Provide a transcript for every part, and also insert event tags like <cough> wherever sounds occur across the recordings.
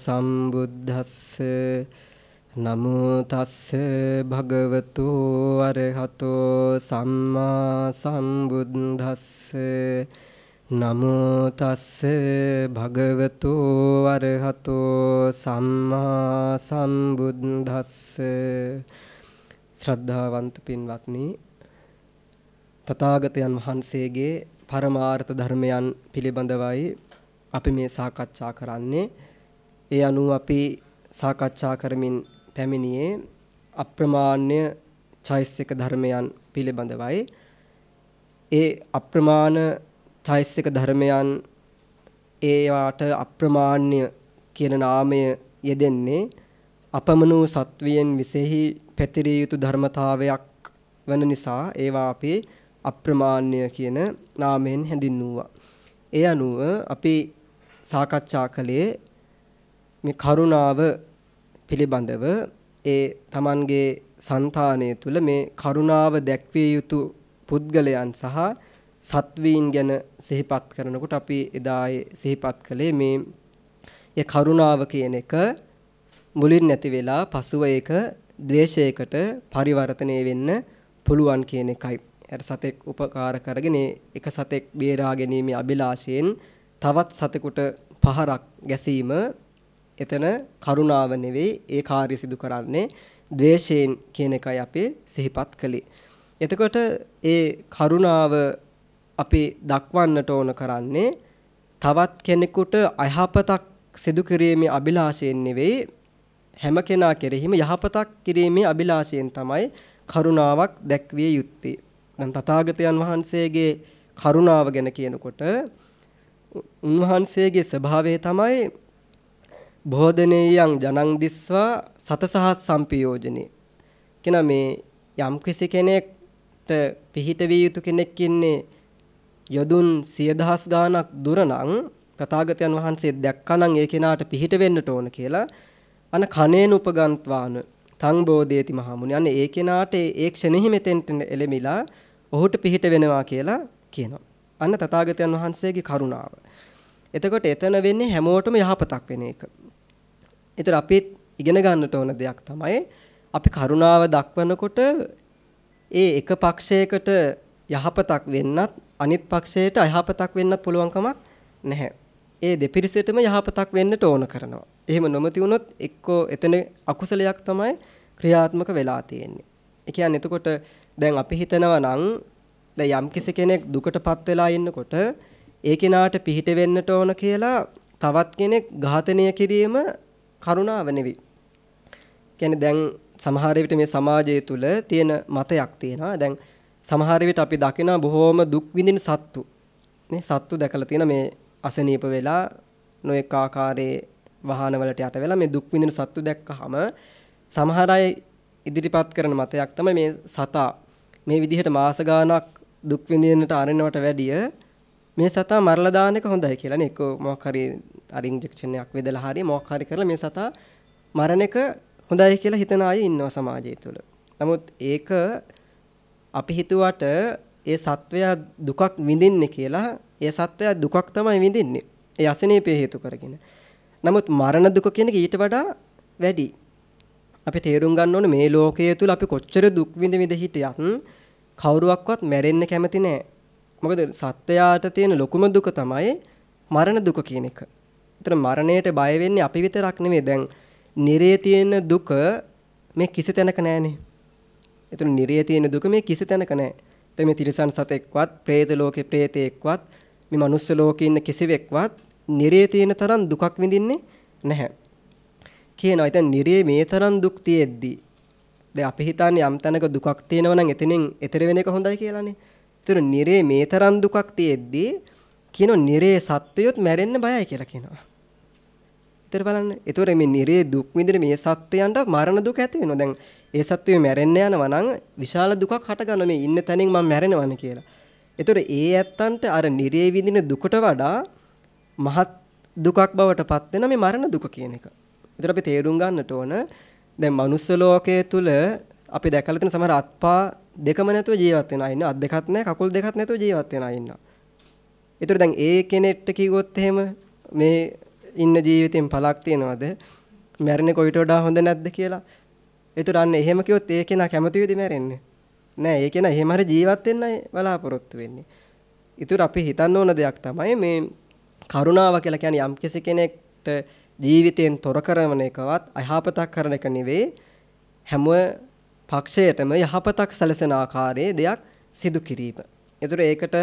සම්බුද්දස්ස නමෝ තස්ස භගවතු වරහතෝ සම්මා සම්බුද්දස්ස නමෝ තස්ස භගවතු වරහතෝ සම්මා සම්බුද්දස්ස ශ්‍රද්ධාවන්ත පින්වත්නි තථාගතයන් වහන්සේගේ පරමාර්ථ ධර්මයන් පිළිබඳවයි අපි මේ සාකච්ඡා කරන්නේ. ඒ අනුව අපි සාකච්ඡා කරමින් පැමිණියේ අප්‍රමාණ්‍ය චෛසික ධර්මයන් පිළිබඳවයි. ඒ අප්‍රමාණ චෛසික ධර්මයන් ඒවාට අප්‍රමාණ්‍ය කියන නාමය යෙදෙන්නේ අපමණ වූ සත්වයන් විසෙහි පැතිරිය යුතු ධර්මතාවයක් වන නිසා ඒවා අපි අප්‍රමාණ්‍ය කියන නාමයෙන් හැඳින්වුවා. ඒ අනුව අපි සාකච්ඡා කළේ මේ කරුණාව පිළිබඳව ඒ Tamanගේ సంతානය තුල මේ කරුණාව දැක්විය යුතු පුද්ගලයන් සහ සත්වීන් ගැන සිහිපත් කරනකොට අපි එදායේ සිහිපත් කළේ මේ ඒ කරුණාව කියන එක මුලින් නැති වෙලා පසුව ඒක ද්වේෂයකට පරිවර්තනය වෙන්න පුළුවන් කියන එකයි. අර සතෙක් උපකාර කරගෙන එක සතෙක් බේරා ගැනීමේ අභිලාෂයෙන් තවත් සතෙකුට පහරක් ගැසීම එතන කරුණාව නෙවෙයි ඒ කාර්ය සිදු කරන්නේ ද්වේෂයෙන් කියන එකයි අපි සිහිපත් කළේ. එතකොට ඒ කරුණාව අපි දක්වන්නට ඕන කරන්නේ තවත් කෙනෙකුට අයහපතක් සිදු කිරීමේ අභිලාෂයෙන් නෙවෙයි හැම කෙනා කෙරෙහිම යහපතක් කිරීමේ අභිලාෂයෙන් තමයි කරුණාවක් දැක්විය යුත්තේ. දැන් තථාගතයන් වහන්සේගේ කරුණාව ගැන කියනකොට උන්වහන්සේගේ ස්වභාවය තමයි බෝධනේයං ජනං දිස්වා සතසහත් සම්පියෝජනේ කියන මේ යම් කිසි කෙනෙක්ට පිහිට විය යුතු කෙනෙක් ඉන්නේ යදුන් 10000 ගාණක් දුර නම් තථාගතයන් වහන්සේ දැක්කනම් ඒ කෙනාට පිහිට වෙන්නට ඕන කියලා අන කනේන උපගන්ත්වාන තං බෝධේති මහමුනි. අනේ ඒ කෙනාට ඒ ක්ෂණෙහි මෙතෙන්ට එළමිලා ඔහුට පිහිට වෙනවා කියලා කියනවා. අන්න තථාගතයන් වහන්සේගේ කරුණාව. එතකොට එතන වෙන්නේ හැමෝටම යහපතක් වෙන එක. ඒතර අපිත් ඉගෙන ගන්නට ඕන දෙයක් තමයි අපි කරුණාව දක්වනකොට ඒ එක පක්ෂයකට යහපතක් වෙන්නත් අනිත් පක්ෂයට අයහපතක් වෙන්නත් පුළුවන් කමක් නැහැ. ඒ දෙපිරිසටම යහපතක් වෙන්නට ඕන කරනවා. එහෙම නොමැති වුණොත් එක්කෝ එතන අකුසලයක් තමයි ක්‍රියාත්මක වෙලා තියෙන්නේ. ඒ කියන්නේ එතකොට දැන් අපි හිතනවා නම් දැන් යම් කිසි කෙනෙක් දුකටපත් වෙලා ඉන්නකොට ඒ කෙනාට පිහිට වෙන්නට ඕන කියලා තවත් කෙනෙක් ඝාතනය කිරීම කරුණාව නෙවෙයි. කියන්නේ දැන් සමහර විට මේ සමාජය තුල තියෙන මතයක් තියෙනවා. දැන් සමහර විට අපි දකින බොහෝම දුක් විඳින සත්තු නේ සත්තු දැකලා තියෙන මේ අසනීප වෙලා නොඑක ආකාරයේ වාහන වලට යට වෙලා මේ දුක් විඳින සත්තු දැක්කහම සමහර අය ඉදිරිපත් කරන මතයක් තමයි මේ සතා මේ විදිහට මාස ගාණක් දුක් විඳින්නට අරිනවට වැඩිය මේ සතා මරලා දාන එක හොඳයි කියලා නේ. එක්ක මොකක් හරි අර ඉන්ජෙක්ෂන් එකක් වෙදලා හරි මොකක් හරි කරලා මේ සතා මරණ එක හොඳයි කියලා හිතන අය ඉන්නවා සමාජය තුළ. නමුත් ඒක අපි හිතුවට ඒ සත්වයා දුකක් විඳින්නේ කියලා ඒ සත්වයා දුකක් තමයි විඳින්නේ. ඒ අසනීපය හේතු කරගෙන. නමුත් මරණ දුක කියන එක ඊට වඩා වැඩි. අපි තේරුම් ගන්න ඕනේ මේ ලෝකයේ තුල අපි කොච්චර දුක් විඳ විඳ හිටියත් කවුරුවක්වත් මැරෙන්න කැමති නැහැ. මොකද සත්වයාට තියෙන ලොකුම දුක තමයි මරණ දුක කියන එක. එතන මරණයට බය වෙන්නේ අපි විතරක් නෙමෙයි. දැන් නිරේ තියෙන දුක මේ කිසි තැනක නැහනේ. එතන නිරේ තියෙන දුක මේ කිසි තැනක නැහැ. එතන මේ තිරිසන් සතෙක්වත්, പ്രേත ලෝකේ പ്രേතෙක්වත්, මේ මනුස්ස ලෝකේ ඉන්න කිසිවෙක්වත් නිරේ තියෙන තරම් දුකක් විඳින්නේ නැහැ. කියනවා. ඉතින් නිරේ මේ තරම් දුක් තියෙද්දි දැන් අපි හිතන්නේ යම් තැනක දුකක් තියෙනවා නම් එතනින් එතර වෙන එක හොඳයි කියලානේ. ඒතර නිරේ මේ තරම් දුකක් තියෙද්දි කියන නිරේ සත්වයොත් මැරෙන්න බයයි කියලා කියනවා. ඒතර බලන්න. ඒතර මේ නිරේ දුක් විඳින මේ සත්වයන්ට මරණ දුක ඇති වෙනවා. දැන් ඒ සත්වය මැරෙන්න යනවා නම් විශාල දුකක් හටගන්න මේ ඉන්න තැනින් මම මැරෙනවනේ කියලා. ඒතර ඒ ඇත්තන්ට අර නිරේ විඳින දුකට වඩා මහත් දුකක් බවට පත් වෙන මේ මරණ දුක කියන එක. ඒතර අපි තේරුම් ගන්නට ඕන දැන් මනුස්ස ලෝකයේ තුල අපි දැකලා තියෙන සමහර අත්පා දෙකම නැතුව ජීවත් වෙන අය ඉන්නවා. අත් දෙකක් නැහැ, කකුල් දෙකක් නැතුව ජීවත් වෙන අය ඉන්නවා. ඒතර දැන් ඒ කෙනෙක්ට කිව්වොත් එහෙම මේ ඉන්න ජීවිතෙන් පළක් තියනවද? මැරෙන්නේ කොයිට වඩා හොඳ නැද්ද කියලා. ඒතර අන්න එහෙම කිව්වොත් ඒ කෙනා කැමති වෙයිද මැරෙන්නේ? නෑ ඒ කෙනා එහෙම හරි ජීවත් වෙන්නයි බලාපොරොත්තු වෙන්නේ. ඒතර අපි හිතන්න ඕන දෙයක් තමයි මේ කරුණාව කියලා කියන්නේ යම් කෙනෙක්ට ජීවිතයෙන් තොර කරන එකවත් අයහපතක් කරන එක නෙවෙයි හැම පක්ෂයටම යහපතක් සැලසෙන ආකාරයේ දෙයක් සිදු කිරීම. ඒතර ඒකට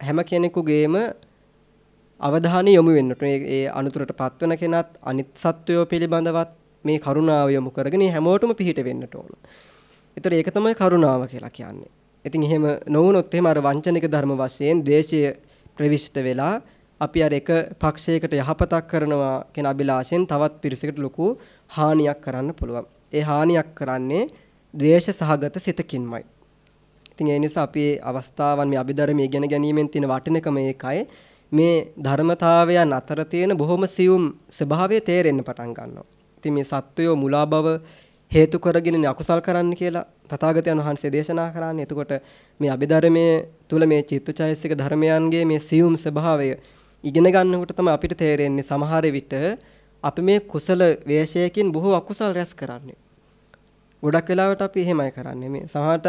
හැම කෙනෙකුගේම අවධානය යොමු වෙන්නට ඒ අනුතරට පත්වන කෙනත් අනිත් සත්වයෝ පිළිබඳවත් මේ කරුණාව යොමු කරගෙන හැමෝටම පිහිට වෙන්නට ඕන. ඒතර ඒක තමයි කරුණාව කියලා කියන්නේ. ඉතින් එහෙම නොවුනොත් එහෙම අර වංචනික ධර්ම වශයෙන් ද්වේෂය ප්‍රවිෂ්ඨ වෙලා අපි අර එක පක්ෂයකට යහපතක් කරනවා කියන අභිලාෂෙන් තවත් පිරිසකට ලොකු හානියක් කරන්න පුළුවන්. ඒ හානියක් කරන්නේ ද්වේෂ සහගත සිතකින්මයි. ඉතින් ඒ නිසා අපි අවස්ථාවන් මේ අභිධර්ම ඉගෙන ගැනීමෙන් තියෙන වටිනකම ඒකයි. මේ ධර්මතාවයන් අතර තියෙන බොහොම සියුම් ස්වභාවය තේරෙන්න පටන් ගන්නවා. ඉතින් මේ සත්වයෝ මුලා බව හේතු කරගෙන අකුසල් කරන්න කියලා තථාගතයන් වහන්සේ දේශනා කරන්නේ. එතකොට මේ අභිධර්මයේ තුල මේ චිත්තචෛසික ධර්මයන්ගේ මේ සියුම් ස්වභාවය ඉගෙන ගන්නකොට තමයි අපිට තේරෙන්නේ සමහර විට අපි මේ කුසල වේශයකින් බොහෝ අකුසල් රැස් කරන්නේ. ගොඩක් වෙලාවට අපි එහෙමයි කරන්නේ. මේ සමහරට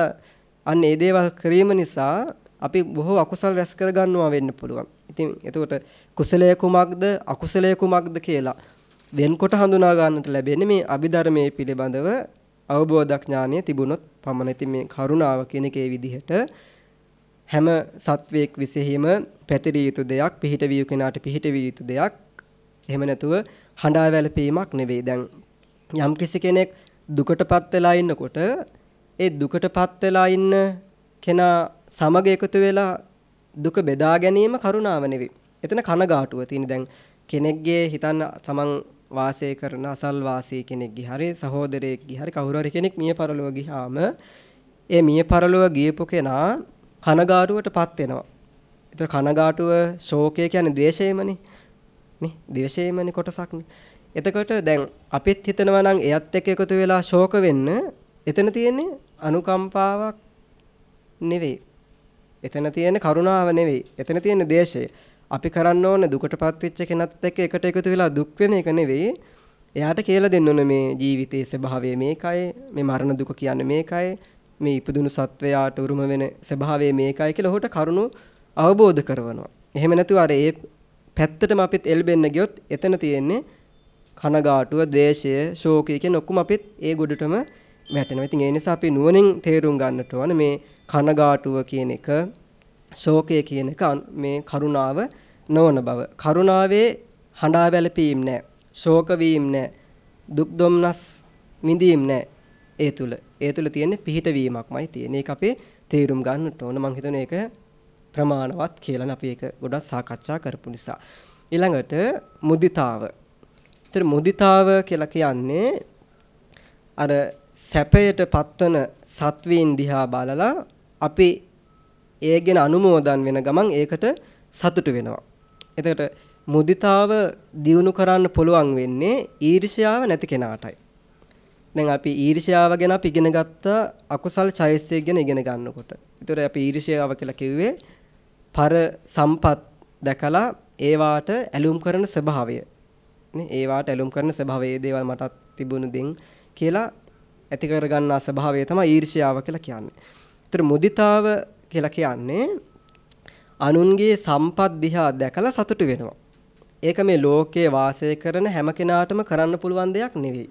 අන්න ඒ දේවල් කිරීම නිසා අපි බොහෝ අකුසල් රැස් කර ගන්නවා වෙන්න පුළුවන්. ඉතින් එතකොට කුසලයේ කුමක්ද අකුසලයේ කුමක්ද කියලා වෙන්කොට හඳුනා ගන්නට ලැබෙන්නේ මේ අභිධර්මයේ පිළිබඳව අවබෝධඥානය තිබුණොත් පමණ. ඉතින් මේ කරුණාව කියන එකේ විදිහට හැම සත්වයක් විසෙහිම පැතිරිය යුතු දෙයක්, පිහිට විය කෙනාට පිහිට විය යුතු දෙයක්. එහෙම නැතුව හඬා වැළපීමක් නෙවෙයි. දැන් යම් කෙනෙක් දුකටපත් වෙලා ඉන්නකොට ඒ දුකටපත් වෙලා ඉන්න කෙනා සමග එකතු වෙලා දුක බෙදා ගැනීම කරුණාව නෙවෙයි. එතන කනගාටුව තියෙන දැන් කෙනෙක්ගේ හිතන්න සමන් වාසය කරන අසල් වාසී කෙනෙක්ගේ හරි සහෝදරයෙක්ගේ හරි කවුරු හරි කෙනෙක් මිය පරලොව ගියාම ඒ මිය පරලොව ගියපු කෙනා කනගාටුවටපත් වෙනවා. ඒතර කනගාටුව ශෝකය කියන්නේ ද්වේෂයමනේ. නේ? ද්වේෂයමනේ කොටසක්නේ. එතකොට දැන් අපිත් හිතනවා නම් එයත් එක්ක එකතු වෙලා ශෝක වෙන්න එතන තියෙන්නේ අනුකම්පාවක් නෙවෙයි. එතන තියෙන්නේ කරුණාව නෙවෙයි. එතන තියෙන්නේ දේශය. අපි කරන්න ඕන දුකටපත් වෙච්ච කෙනත් එක්ක එකට එකතු වෙලා දුක් වෙන එක නෙවෙයි. එයාට කියලා දෙන්න ඕන මේ ජීවිතයේ ස්වභාවය මේකයි. මේ මරණ දුක කියන්නේ මේකයි. මේ ඉපදුණු සත්වයාට උරුම වෙන ස්වභාවය මේකයි කියලා ඔහුට කරුණු අවබෝධ කරවනවා. එහෙම නැතුව අර ඒ පැත්තටම අපිත් එල්බෙන්න ගියොත් එතන තියෙන්නේ කනගාටුව, ද්වේෂය, ශෝකය කියන ඔක්කොම අපිත් ඒ ගොඩටම වැටෙනවා. ඉතින් ඒ නිසා අපි නුවණින් තේරුම් ගන්නට ඕන මේ කනගාටුව කියන එක, ශෝකය කියන එක මේ කරුණාව නොවන බව. කරුණාවේ හඬා වැළපීම් නැහැ. ශෝක වීම නැහැ. දුක් දුම්නස් විඳීම් නැහැ. ඒ තුල. ඒ තුල තියෙන්නේ පිහිට වීමක්මයි තියෙන්නේ. ඒක අපේ තේරුම් ගන්නට ඕන. මම හිතන්නේ ඒක ප්‍රමාණවත් කියලා අපි ඒක ගොඩක් සාකච්ඡා කරපු නිසා. ඊළඟට මුදිතාව. ඒතර මුදිතාව කියලා කියන්නේ අර සැපයට පත්වන සත්වීන් දිහා බලලා අපි ඒ ගැන අනුමෝදන් වෙන ගමන් ඒකට සතුටු වෙනවා. එතකොට මුදිතාව දියුණු කරන්න පුළුවන් වෙන්නේ ඊර්ෂ්‍යාව නැති කෙනාටයි. දැන් අපි ඊර්ෂ්‍යාව ගැන අපි ඉගෙන ගත්ත අකුසල් චෛතසික ගැන ඉගෙන ගන්නකොට. ඒතර අපි ඊර්ෂ්‍යාව කියලා කිව්වේ පර සම්පත් දැකලා ඒවාට ඇලුම් කරන ස්වභාවය. නේ ඒවාට ඇලුම් කරන ස්වභාවයේ දේවල් මටත් තිබුණු දෙන් කියලා ඇති කරගන්නා ස්වභාවය තමයි ඊර්ෂ්‍යාව කියලා කියන්නේ. ඒතර මුදිතාව කියලා කියන්නේ අනුන්ගේ සම්පත් දිහා දැකලා සතුටු වෙනවා. ඒක මේ ලෝකයේ වාසය කරන හැම කෙනාටම කරන්න පුළුවන් දෙයක් නෙවෙයි.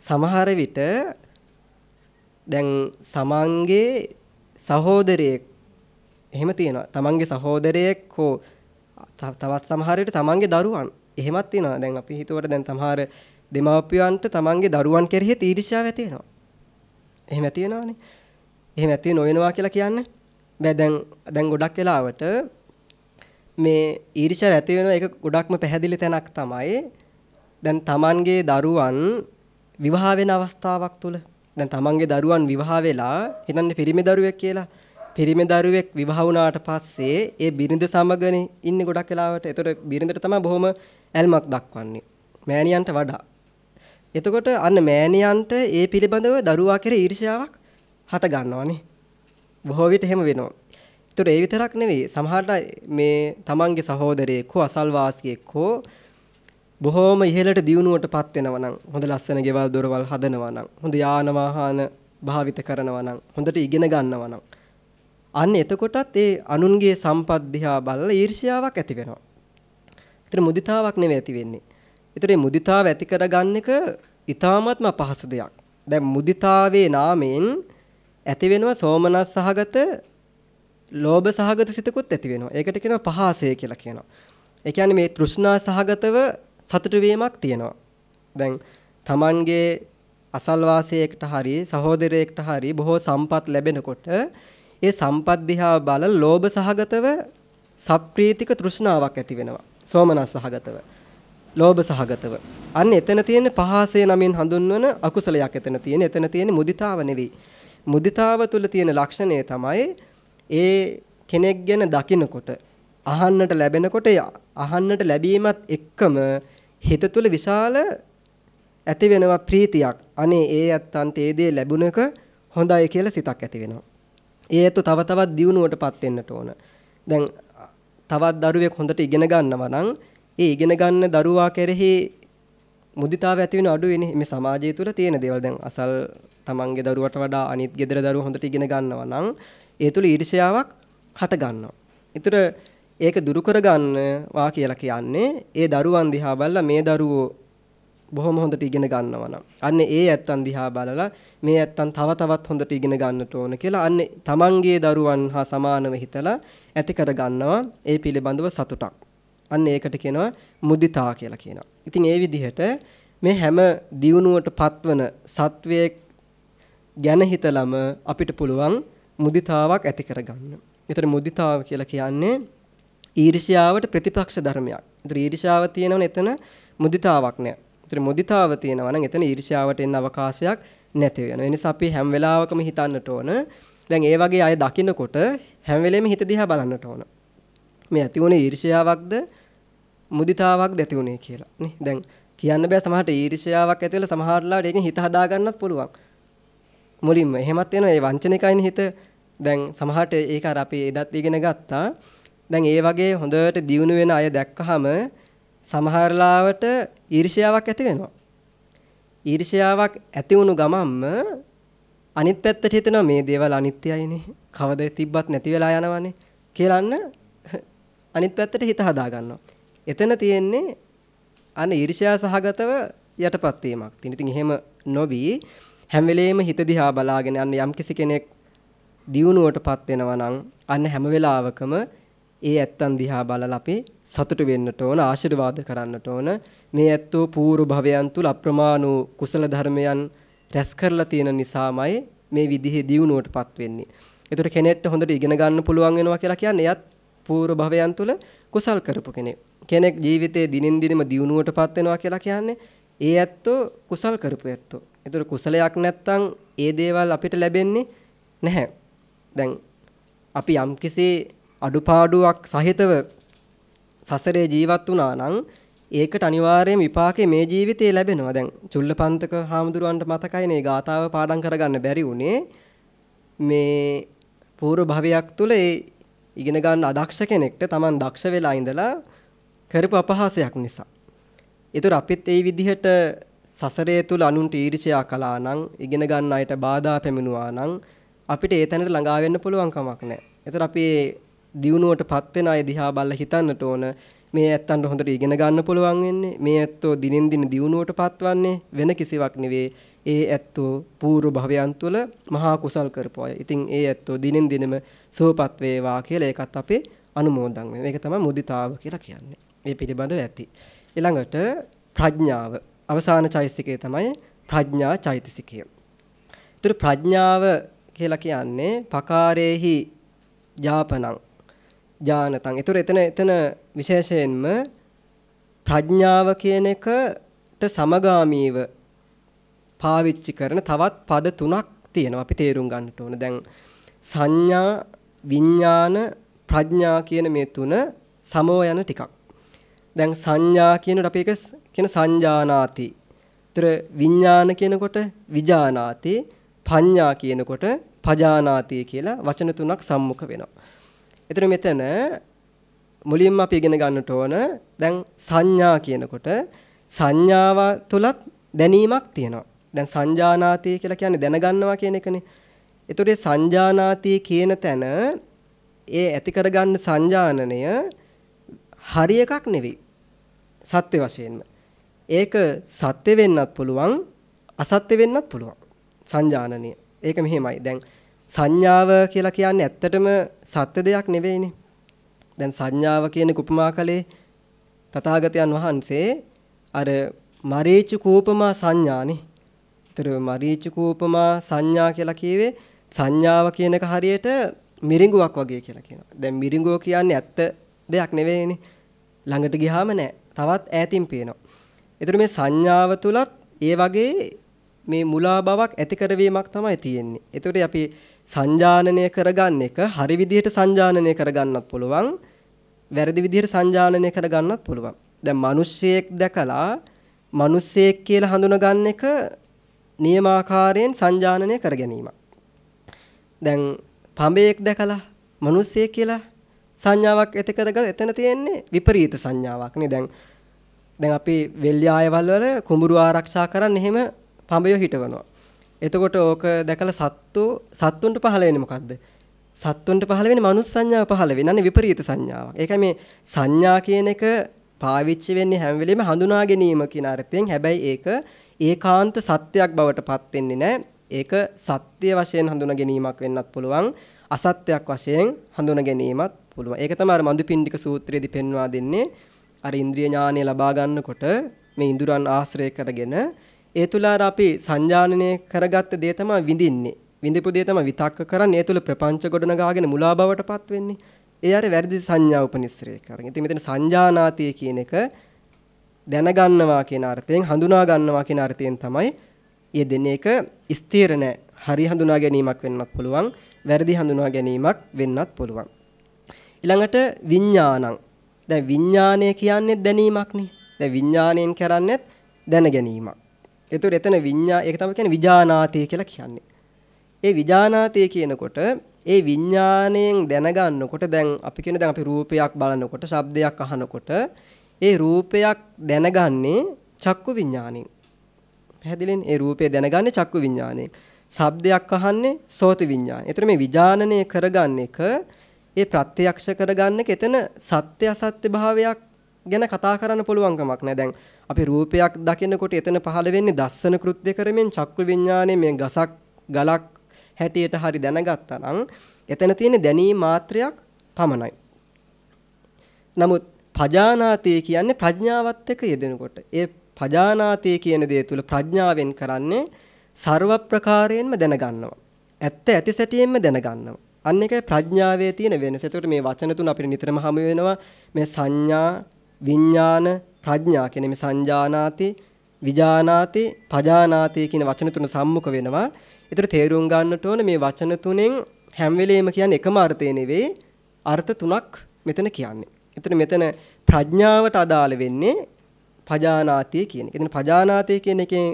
සමහර විට දැන් සමන්ගේ සහෝදරයෙක් එහෙම තියෙනවා. තමන්ගේ සහෝදරයෙක් හෝ තවත් සමහර විට තමන්ගේ දරුවන් එහෙමත් තියෙනවා. දැන් අපි හිතුවට දැන් සමහර දෙමාපියන්ට තමන්ගේ දරුවන් කෙරෙහි ඊර්ෂ්‍යාව ඇති වෙනවා. එහෙම ඇති වෙනවනේ. එහෙම ඇති නොවෙනවා කියලා කියන්නේ බෑ දැන් දැන් ගොඩක් වෙලාවට මේ ඊර්ෂ්‍යාව ඇති වෙනවා ඒක ගොඩක්ම පැහැදිලි තැනක් තමයි දැන් තමන්ගේ දරුවන් විවාහ වෙන අවස්ථාවක් තුල දැන් තමන්ගේ දරුවන් විවාහ වෙලා හිතන්නේ පිරිමි දරුවෙක් කියලා පිරිමි දරුවෙක් විවාහ වුණාට පස්සේ ඒ බිරිඳ සමගනේ ඉන්නේ ගොඩක් වෙලාවට. ඒතකොට බිරිඳට තමයි බොහොම ඇල්මක් දක්වන්නේ. මෑණියන්ට වඩා. එතකොට අන්න මෑණියන්ට ඒ පිළිබඳව දරුවා කෙරේ ඊර්ෂ්‍යාවක් හට ගන්නවානේ. බොහෝ විට එහෙම වෙනවා. ඒතර ඒ විතරක් නෙවෙයි සමහරට මේ තමන්ගේ සහෝදරයෙක් හෝ අසල්වාසියෙක් හෝ බොහෝම ඉහළට දියුණුවටපත් වෙනවා නම් හොඳ ලස්සන ගෙවල් දොරවල් හදනවා නම් හොඳ යාන වාහන භාවිත කරනවා නම් හොඳට ඉගෙන ගන්නවා නම් අන්න එතකොටත් ඒ අනුන්ගේ සම්පත් දිහා බලලා ඊර්ෂ්‍යාවක් ඇති වෙනවා. ඒතර මුදිතාවක් නෙවෙයි ඇති වෙන්නේ. ඒතර මේ මුදිතාව ඇති කරගන්න එක ඊ타ත්ම අපහසු දෙයක්. දැන් මුදිතාවේ නාමයෙන් ඇති වෙනවා සෝමනස් සහගත ලෝභ සහගත සිතකුත් ඇති වෙනවා. ඒකට කියනවා පහාසය කියලා කියනවා. ඒ කියන්නේ මේ තෘෂ්ණා සහගතව සතුට වීමක් තියෙනවා. දැන් Tamanගේ අසල්වාසයකට හරි සහෝදරයෙක්ට හරි බොහෝ සම්පත් ලැබෙනකොට ඒ සම්පත් දිහා බල ලෝභ සහගතව සප්‍රීතික තෘෂ්ණාවක් ඇති වෙනවා. සෝමනස් සහගතව. ලෝභ සහගතව. අන්න එතන තියෙන පහසය නමින් හඳුන්වන අකුසලයක් එතන තියෙන. එතන තියෙන මුදිතාව නෙවෙයි. මුදිතාව තුළ තියෙන ලක්ෂණය තමයි ඒ කෙනෙක් ගැන දකිනකොට අහන්නට ලැබෙනකොට අහන්නට ලැබීමත් එක්කම හිත තුළ විශාල ඇති වෙනවා ප්‍රීතියක්. අනේ ඒ ඇත්තන්ට ඒ දේ ලැබුණක හොඳයි කියලා සිතක් ඇති වෙනවා. ඒ ඇත්ත තව තවත් දියුණුවටපත් වෙන්නට ඕන. දැන් තවත් දරුවෙක් හොඳට ඉගෙන ගන්නවා නම් ඒ ඉගෙන ගන්න දරුවා කෙරෙහි මුදිතාව ඇති වෙන අඩු වෙන්නේ මේ සමාජය තුළ තියෙන දේවල් දැන් අසල් තමන්ගේ දරුවට වඩා අනිත් ගෙදර දරුවෝ හොඳට ඉගෙන ගන්නවා නම් ඒ තුළ ඊර්ෂ්‍යාවක් හට ගන්නවා. ඒතර ඒක දුරු කර ගන්නවා කියලා කියන්නේ ඒ දරුවන් දිහා බලලා මේ දරුවෝ බොහොම හොඳට ඉගෙන ගන්නවා නම් අන්න ඒ ඇත්තන් දිහා බලලා මේ ඇත්තන් තව තවත් හොඳට ඉගෙන ගන්නට ඕන කියලා අන්න තමන්ගේ දරුවන් හා සමානව හිතලා ඇති කර ගන්නවා ඒ පිළිබඳව සතුටක්. අන්න ඒකට කියනවා මුදිතා කියලා කියනවා. ඉතින් ඒ විදිහට මේ හැම දියුණුවට පත්වන සත්වයේ ගැන හිතලම අපිට පුළුවන් මුදිතාවක් ඇති කරගන්න. ඒතර මුදිතාව කියලා කියන්නේ ඊර්ෂ්‍යාවට ප්‍රතිපක්ෂ ධර්මයක්. ඒතර ඊර්ෂ්‍යාව තියෙනවනේ එතන මුදිතාවක් නෑ. ඒතර මුදිතාව තියෙනවා නම් එතන ඊර්ෂ්‍යාවට එන්න අවකාශයක් නැති වෙනවා. ඒ නිසා අපි හැම වෙලාවකම හිතන්නට ඕන දැන් ඒ වගේ අය දකින්නකොට හැම වෙලෙම හිත දිහා බලන්නට ඕන. මේ ඇති වුණේ ඊර්ෂ්‍යාවක්ද මුදිතාවක්ද ඇති වුණේ කියලා. නේ දැන් කියන්න බෑ සමහරට ඊර්ෂ්‍යාවක් ඇති වෙලා සමහරලාට ඒකෙන් හිත හදාගන්නත් පුළුවන්. මුලින්ම එහෙමත් වෙනවා ඒ වංචනිකයින් හිත දැන් සමහරට ඒක අර අපි එදත් ඉගෙන ගත්තා. දැන් ඒ වගේ හොඳට දියුණු වෙන අය දැක්කහම සමහරලාවට ඊර්ෂ්‍යාවක් ඇති වෙනවා. ඊර්ෂ්‍යාවක් ඇති වුණු ගමන්ම අනිත් පැත්තට හිතෙනවා මේ දේවල් අනිත්‍යයිනේ. කවද තිබ්බත් නැති වෙලා යනවනේ කියලාන්න <laughs> අනිත් පැත්තට හිත හදා ගන්නවා. එතන තියෙන්නේ අන ඊර්ෂ්‍යා සහගතව යටපත් වීමක්. ඉතින් එහෙම නොවි හැම වෙලෙම හිත දිහා බලාගෙන යන්න යම් කිසි කෙනෙක් දියුණුවටපත් වෙනවා නම් අන්න හැම වෙලාවකම ඒ ඇත්තන් දිහා බලලා අපි සතුටු වෙන්නට ඕන ආශිර්වාද කරන්නට ඕන මේ ඇත්තෝ පූර්ව භවයන් තුල අප්‍රමාණ කුසල ධර්මයන් රැස් කරලා තියෙන නිසාමයි මේ විදිහේ දියුණුවටපත් වෙන්නේ. ඒතර කෙනෙක්ට හොඳට ඉගෙන ගන්න පුළුවන් වෙනවා කියලා කියන්නේ එයත් පූර්ව භවයන් තුල කුසල් කරපු කෙනෙක්. කෙනෙක් ජීවිතේ දිනින් දිනම දියුණුවටපත් වෙනවා කියලා කියන්නේ ඒ ඇත්තෝ කුසල් කරපු ඇත්තෝ. ඒතර කුසලයක් නැත්තම් ඒ දේවල් අපිට ලැබෙන්නේ නැහැ. දැන් අපි යම්කිසි අඩුපාඩුවක් සහිතව සසරේ ජීවත් වුණා නම් ඒකට අනිවාර්යයෙන් විපාකේ මේ ජීවිතේ ලැබෙනවා. දැන් චුල්ලපන්තක හාමුදුරුවන්ට මතකයි මේ ගාතාව පාඩම් කරගන්න බැරි වුණේ මේ පූර්ව භවයක් තුල ඒ ඉගෙන ගන්න අදක්ෂ කෙනෙක්ට Taman දක්ෂ වෙලා ඉඳලා කරපු අපහාසයක් නිසා. ඒතර අපිත් ඒ විදිහට සසරේ තුල අනුන්ට ඊර්ෂ්‍යා කළා නම් ඉගෙන ගන්න අයට බාධා පැමිණුවා නම් අපිට ඒ තැනට ළඟා වෙන්න පුළුවන් කමක් නැහැ. ඒතර අපි දියුණුවටපත් වෙන අය දිහා බලලා හිතන්නට ඕන මේ ඇත්තන්ට හොඳට ඉගෙන ගන්න පුළුවන් වෙන්නේ මේ ඇත්තෝ දිනෙන් දින දියුණුවටපත් වන්නේ වෙන කිසිවක් නෙවෙයි ඒ ඇත්තෝ పూర్ව භවයන් තුළ මහා කුසල් කරපු අය. ඉතින් ඒ ඇත්තෝ දිනෙන් දිනම සුවපත් වේවා කියලා ඒකත් අපේ අනුමෝදන් වෙනවා. මේක තමයි මුදිතාව කියලා කියන්නේ. මේ පිළිබඳව ඇති. ඊළඟට ප්‍රඥාව. අවසාන චෛතසිකය තමයි ප්‍රඥා චෛතසිකය. ඒතර ප්‍රඥාව කියලා කියන්නේ පකාරේහි ජාපනං ඥානතං. ඒතර එතන එතන විශේෂයෙන්ම ප්‍රඥාව කියන එකට සමගාමීව පාවිච්චි කරන තවත් පද තුනක් තියෙනවා අපි තේරුම් ගන්නට ඕන. දැන් සංඥා, විඥාන, ප්‍රඥා කියන මේ තුන සමව යන ටිකක්. දැන් සංඥා කියනකොට අපි එක කියන සංජානාති. ඒතර විඥාන කියනකොට විජානාති, පඤ්ඤා කියනකොට පජානාති කියලා වචන තුනක් සම්මුඛ වෙනවා. එතන මෙතන මුලින්ම අපි ඉගෙන ගන්නට ඕන දැන් සංඥා කියනකොට සංඥාව තුලත් දැනීමක් තියෙනවා. දැන් සංජානාති කියලා කියන්නේ දැනගන්නවා කියන එකනේ. ඒතකොට සංජානාති කියන තැන ඒ ඇති කරගන්න සංජානනය හරි එකක් නෙවෙයි. සත්‍ය වශයෙන්ම. ඒක සත්‍ය වෙන්නත් පුළුවන් අසත්‍ය වෙන්නත් පුළුවන්. සංජානනය. ඒක මෙහෙමයි. දැන් සංඥාව කියලා කියන්නේ ඇත්තටම සත්‍ය දෙයක් නෙවෙයිනේ. දැන් සංඥාව කියන උපමා කලේ තථාගතයන් වහන්සේ අර මරීච කූපමා සංඥානේ. ඒතර මරීච කූපමා සංඥා කියලා කියවේ සංඥාව කියන එක හරියට මිරිඟුවක් වගේ කියලා කියනවා. දැන් මිරිඟුව කියන්නේ ඇත්ත දෙයක් නෙවෙයිනේ. ළඟට ගියාම නෑ. තවත් ඈතින් පේනවා. ඒතර මේ සංඥාව තුලත් ඒ වගේ මේ මුලා බවක් ඇති කරවීමක් තමයි තියෙන්නේ. ඒතකොට අපි සංජානනය කරගන්න එක හරි විදිහට සංජානනය කරගන්නත් පුළුවන්. වැරදි විදිහට සංජානනය කරගන්නත් පුළුවන්. දැන් මිනිස්සෙක් දැකලා මිනිස්සෙක් කියලා හඳුනගන්න එක නියමාකාරයෙන් සංජානනය කර ගැනීමක්. දැන් පඹයෙක් දැකලා මිනිස්සෙක් කියලා සංඥාවක් ඇති කරගන්න එතන තියෙන්නේ විපරීත සංඥාවක් නේ. දැන් දැන් අපි වෙල්යායවල වල කුඹුරු ආරක්ෂා කරන්න එහෙම පඹයෝ හිටවනවා. එතකොට ඕක දැකලා සත්තු සත්තුන්ට පහළ වෙන්නේ මොකද්ද? සත්තුන්ට පහළ වෙන්නේ මනුස්ස සංඥාව පහළ වෙනන්නේ විපරීත සංඥාවක්. ඒකයි මේ සංඥා කියන එක පාවිච්චි වෙන්නේ හැම වෙලෙම හඳුනා ගැනීම කියන අර්ථයෙන්. හැබැයි ඒක ඒකාන්ත සත්‍යයක් බවට පත් වෙන්නේ නැහැ. ඒක සත්‍ය වශයෙන් හඳුනා ගැනීමක් වෙන්නත් පුළුවන්. අසත්‍යයක් වශයෙන් හඳුනා ගැනීමත් පුළුවන්. ඒක තමයි අර මන්දුපිණ්ඩික සූත්‍රයේදී පෙන්වා දෙන්නේ. අර ඉන්ද්‍රිය ඥානය ලබා ගන්නකොට මේ ඉඳුරන් ආශ්‍රය කරගෙන ඒ තුල අපි සංජානනය කරගත්ත දේ තමයි විඳින්නේ. විඳපු දේ තමයි විතක්ක කරන්නේ. ඒ තුල ප්‍රපංච ගොඩනගාගෙන මුලා බවටපත් වෙන්නේ. ඒ අර වැරදි සංඥා උපනිශ්‍රේ කරගෙන. ඉතින් මෙතන සංජානාතිය කියන එක දැනගන්නවා කියන අර්ථයෙන් හඳුනා ගන්නවා කියන අර්ථයෙන් තමයි යෙදෙන්නේ. ඒක ස්ථිර නැහැ. හරි හඳුනා ගැනීමක් වෙන්නත් පුළුවන්. වැරදි හඳුනා ගැනීමක් වෙන්නත් පුළුවන්. ඊළඟට විඥානං. දැන් විඥානය කියන්නේ දැනීමක්නේ. දැන් විඥාණයෙන් කරන්නේ දැන ගැනීමක්. ඒතර එතන විඤ්ඤා ඒක තමයි කියන්නේ විජානාතේ කියලා කියන්නේ. ඒ විජානාතේ කියනකොට ඒ විඥාණයෙන් දැනගන්නකොට දැන් අපි කියන දැන් අපි රූපයක් බලනකොට, ශබ්දයක් අහනකොට ඒ රූපයක් දැනගන්නේ චක්කු විඥාණයෙන්. පැහැදිලිනේ? ඒ රූපය දැනගන්නේ චක්කු විඥාණයෙන්. ශබ්දයක් අහන්නේ සෝත විඥාණය. ඒතර මේ විඥානනය කරගන්න එක ඒ ප්‍රත්‍යක්ෂ කරගන්න එක එතන සත්‍ය අසත්‍ය භාවයක් ගැන කතා කරන්න පුළුවන් කමක් නැහැ. දැන් අපි රූපයක් දකිනකොට එතන පහළ වෙන්නේ දස්සන කෘත්‍ය කරමින් චක්කු විඥානයේ මේ ගසක් ගලක් හැටියට හරි දැනගත්තා නම් එතන තියෙන දැනීම මාත්‍රයක් පමණයි. නමුත් පජානාතේ කියන්නේ ප්‍රඥාවත් එක්ක යෙදෙනකොට ඒ පජානාතේ කියන දේ තුල ප්‍රඥාවෙන් කරන්නේ ਸਰව ප්‍රකාරයෙන්ම දැනගන්නවා. ඇත්ත ඇති සැටියෙන්ම දැනගන්නවා. අන්න එකයි ප්‍රඥාවේ තියෙන වෙනස. ඒකට මේ වචන තුන අපිට නිතරම හමු වෙනවා. මේ සංඥා, විඥාන, ප්‍රඥා කියන මේ සංජානාති, විජානාති, පජානාති කියන වචන තුන සම්මුඛ වෙනවා. ඒතර තේරුම් ගන්නට ඕන මේ වචන තුනෙන් හැම වෙලෙම කියන්නේ එකම අර්ථය නෙවෙයි අර්ථ තුනක් මෙතන කියන්නේ. එතන මෙතන ප්‍රඥාවට අදාළ වෙන්නේ පජානාති කියන එක. එතන පජානාති කියන එකෙන්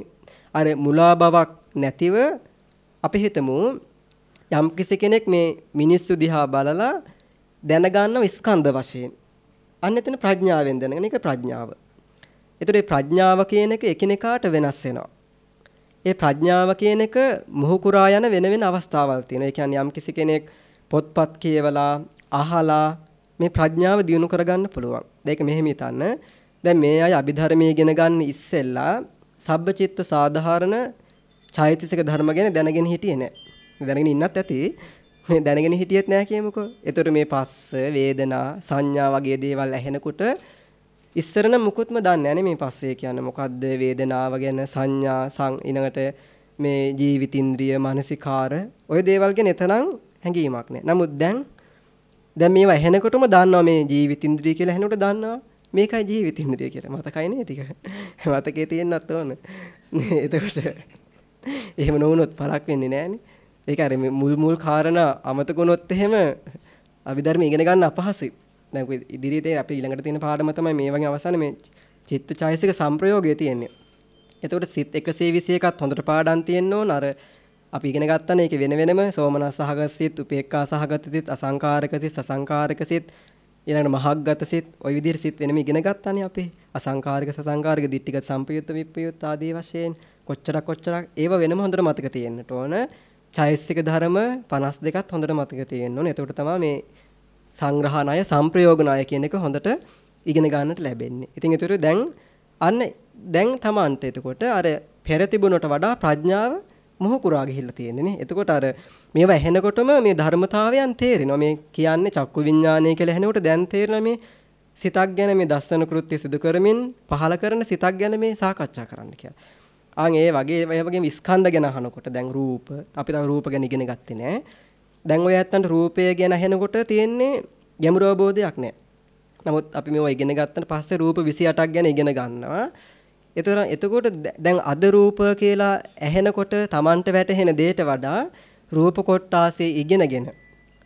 අර මුලා බවක් නැතිව අපි හිතමු යම් කෙනෙක් මේ මිනිස්සු දිහා බලලා දැනගන්නව ස්කන්ධ වශයෙන් අන්න එතන ප්‍රඥාවෙන් දැනගෙන ඒක ප්‍රඥාව. ඒතර ප්‍රඥාව කියන එක එකිනෙකාට වෙනස් වෙනවා. ඒ ප්‍රඥාව කියන එක මොහු කුරා යන වෙන වෙන අවස්ථාවල් තියෙනවා. ඒ කියන්නේ යම් කිසි කෙනෙක් පොත්පත් කියවලා අහලා මේ ප්‍රඥාව දියුණු කරගන්න පුළුවන්. ඒක මෙහෙම හිතන්න. දැන් මේ අය අභිධර්මයේ ඉගෙන ගන්න ඉස්සෙල්ලා සබ්බචිත්ත සාධාරණ චෛතසික ධර්ම ගැන දැනගෙන හිටියේ නැහැ. දැනගෙන ඉන්නත් ඇති. මේ දැනගෙන හිටියෙත් නෑ කියමුකෝ. එතකොට මේ පස්ස, වේදනා, සංඥා වගේ දේවල් ඇහෙනකොට ඉස්සර නම් මුකුත්ම දන්නේ නැහැ මේ පස්සේ කියන්නේ මොකද්ද වේදනාව ගැන සංඥා සං ඊළඟට මේ ජීවිතින්ද්‍රිය මානසිකාර ওই දේවල් ගැන එතරම් හැඟීමක් නැහැ. නමුත් දැන් දැන් මේවා ඇහෙනකොටම දන්නවා මේ ජීවිතින්ද්‍රිය කියලා ඇහෙනකොට දන්නවා මේකයි ජීවිතින්ද්‍රිය කියලා. මතකයි නේ ටික. මතකේ තියෙන්නත් ඕන. එතකොට එහෙම නොවුනොත් පළක් වෙන්නේ නැහනේ. ඒක අර මුල් මුල් කාරණා අමතක වුණොත් එහෙම අභිධර්ම ඉගෙන ගන්න අපහසුයි. දැන් ඉදිරියේ අපි ඊළඟට තියෙන පාඩම තමයි මේ වගේ අවසානයේ මේ චිත්ත චෛසික සංප්‍රයෝගය තියෙන්නේ. එතකොට සිත් 121ත් හොඳට පාඩම් තියෙන්න ඕන අර අපි ඉගෙන ගත්තානේ ඒක වෙන වෙනම සෝමනස් සහගත සිත්, උපේක්ඛා සහගත සිත්, අසංකාරක සිත්, සසංකාරක සිත්, ඊළඟට මහග්ගත සිත්, ওই විදිහට සිත් වෙනම ඉගෙන ගත්තානේ අපි. අසංකාරික, සසංකාරික, ditthිගත, සම්පයුත්ත, විප්පයුත්ත ආදී වශයෙන් කොච්චරක් කොච්චරක් ඒව වෙනම හොඳට මතක තියෙන්නට ඕන. චෛසික ධර්ම 52ත් හොඳට මතක තියෙන්න ඕන. එතකොට තමයි මේ සංග්‍රහ ණය, සංප්‍රයෝග ණය කියන එක හොඳට ඉගෙන ගන්නට ලැබෙන්නේ. ඉතින් ඒතර දැන් අන්න දැන් Tamanට එතකොට අර පෙර තිබුණට වඩා ප්‍රඥාව මොහ කුරා ගිහිල්ලා තියෙන්නේ නේ. එතකොට අර මේවා ඇහෙනකොටම මේ ධර්මතාවයන් තේරෙනවා. මේ කියන්නේ චක්කු විඥානය කියලා ඇහෙනකොට දැන් තේරෙනවා මේ සිතක් ගැන මේ දස්සන කෘත්‍ය සිදු කරමින් පහල කරන සිතක් ගැන මේ සාකච්ඡා කරන්න කියලා. ආන් ඒ වගේ ඒ වගේම ස්කන්ධ ගැන අහනකොට දැන් රූප අපි තව රූප ගැන ඉගෙන ගත්තේ නෑ. දැන් ඔය ඇත්තන්ට රූපය ගැන ඇහෙනකොට තියෙන්නේ ගැඹුරු අවබෝධයක් නෑ. නමුත් අපි මේවා ඉගෙන ගත්තට පස්සේ රූප 28ක් ගැන ඉගෙන ගන්නවා. එතකොට එතකොට දැන් අද රූප කියලා ඇහෙනකොට Tamanට වැටහෙන දෙයට වඩා රූප කොටාසේ ඉගෙනගෙන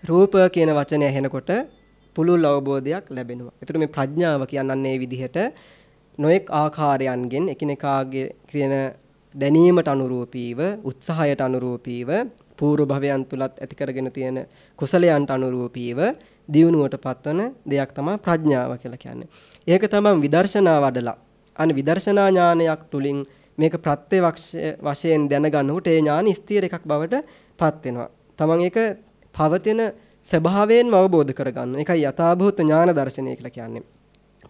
රූප කියන වචනය ඇහෙනකොට පුළුල් අවබෝධයක් ලැබෙනවා. ඒතර මේ ප්‍රඥාව කියන්නන්නේ විදිහට නොඑක් ආකාරයන්ගෙන් එකිනෙකාගේ කියන දැනීමට අනුරූපීව උත්සාහයට අනුරූපීව పూర్ව භවයන් තුලත් ඇති කරගෙන තියෙන කුසලයන්ට අනුරූපීව දියුණුවට පත්වන දෙයක් තමයි ප්‍රඥාව කියලා කියන්නේ. ඒක තමයි විදර්ශනා වඩලා. අන විදර්ශනා ඥානයක් තුලින් මේක ප්‍රත්‍යවක්ෂ වශයෙන් දැනගන්නකොට ඒ ඥාන ස්ථීර එකක් බවට පත් වෙනවා. තමන් ඒක පවතින ස්වභාවයෙන්ම අවබෝධ කරගන්න. ඒකයි යථාභූත ඥාන දර්ශනය කියලා කියන්නේ.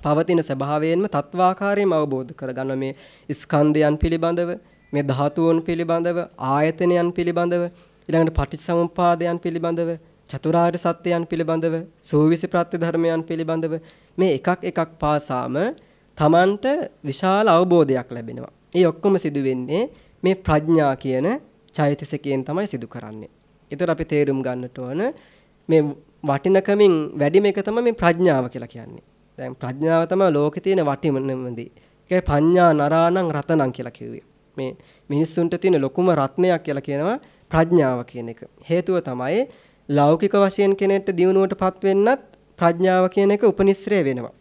පවතින ස්වභාවයෙන්ම තත්වාකාරයෙන්ම අවබෝධ කරගන්න මේ ස්කන්ධයන් පිළිබඳව, මේ ධාතුන් පිළිබඳව, ආයතනයන් පිළිබඳව, ඊළඟට පටිච්චසමුප්පාදයන් පිළිබඳව, චතුරාර්ය සත්‍යයන් පිළිබඳව, සූවිසි ප්‍රත්‍ය ධර්මයන් පිළිබඳව මේ එකක් එකක් පාසාම Tamanට විශාල අවබෝධයක් ලැබෙනවා. ඒ ඔක්කොම සිදු වෙන්නේ මේ ප්‍රඥා කියන චෛතසිකයෙන් තමයි සිදු කරන්නේ. ඒතර අපි තේරුම් ගන්නට ඕන මේ වටිනකමින් වැඩිම එක තමයි මේ ප්‍රඥාව කියලා කියන්නේ. දැන් ප්‍රඥාව තමයි ලෝකේ තියෙන වටිනමදී. ඒකයි පඤ්ඤා නරාණං රතනං කියලා කිව්වේ. මේ මිනිස්සුන්ට තියෙන ලොකුම රත්නයක් කියලා කියනවා ප්‍රඥාව කියන එක. හේතුව තමයි ලෞකික වශයෙන් කෙනෙක්ට දියුණුවටපත් වෙන්නත් ප්‍රඥාව කියන එක උපනිශ්‍රේ වෙනවා.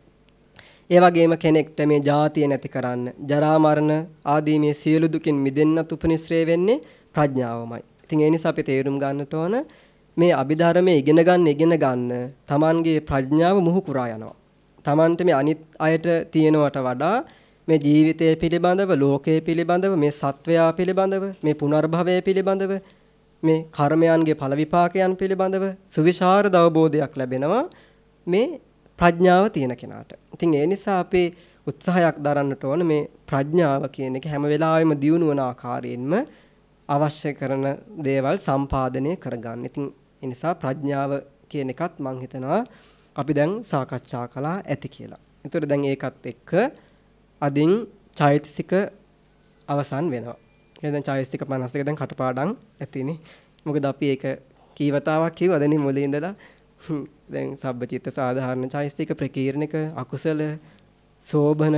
ඒ වගේම කෙනෙක්ට මේ ජාතිය නැති කරන්න, ජරා මරණ ආදී මේ සියලු දුකින් මිදෙන්නත් උපනිශ්‍රේ වෙන්නේ ප්‍රඥාවමයි. ඉතින් ඒ නිසා අපි තේරුම් ගන්නට ඕන මේ අභිධර්මයේ ඉගෙන ගන්න ඉගෙන ගන්න Tamanගේ ප්‍රඥාව මුහු කුරා යනවා. Tamanට මේ අනිත් අයට තියෙනවට වඩා මේ ජීවිතය පිළිබඳව, ලෝකය පිළිබඳව, මේ සත්වයා පිළිබඳව, මේ පුනර්භවය පිළිබඳව, මේ කර්මයන්ගේ ඵල විපාකයන් පිළිබඳව සුවිශාරද අවබෝධයක් ලැබෙනවා මේ ප්‍රඥාව තියෙන කෙනාට. ඉතින් ඒ නිසා අපි උත්සාහයක් දරන්නට ඕන මේ ප්‍රඥාව කියන එක හැම වෙලාවෙම දියුණු ආකාරයෙන්ම අවශ්‍ය කරන දේවල් සම්පාදනය කරගන්න. ඉතින් ඒ නිසා ප්‍රඥාව කියන එකත් මම හිතනවා අපි දැන් සාකච්ඡා කළා ඇති කියලා. ඒතර දැන් ඒකත් එක්ක අදින් චෛතසික අවසන් වෙනවා. එහෙනම් චෛතසික 52 දැන් කටපාඩම් ඇතිනේ. මොකද අපි ඒක කීවතාවක් කිව්වද නේ මුලින් ඉඳලා දැන් සබ්බචිත්ත සාධාරණ චෛතසික ප්‍රකීර්ණක අකුසල සෝබන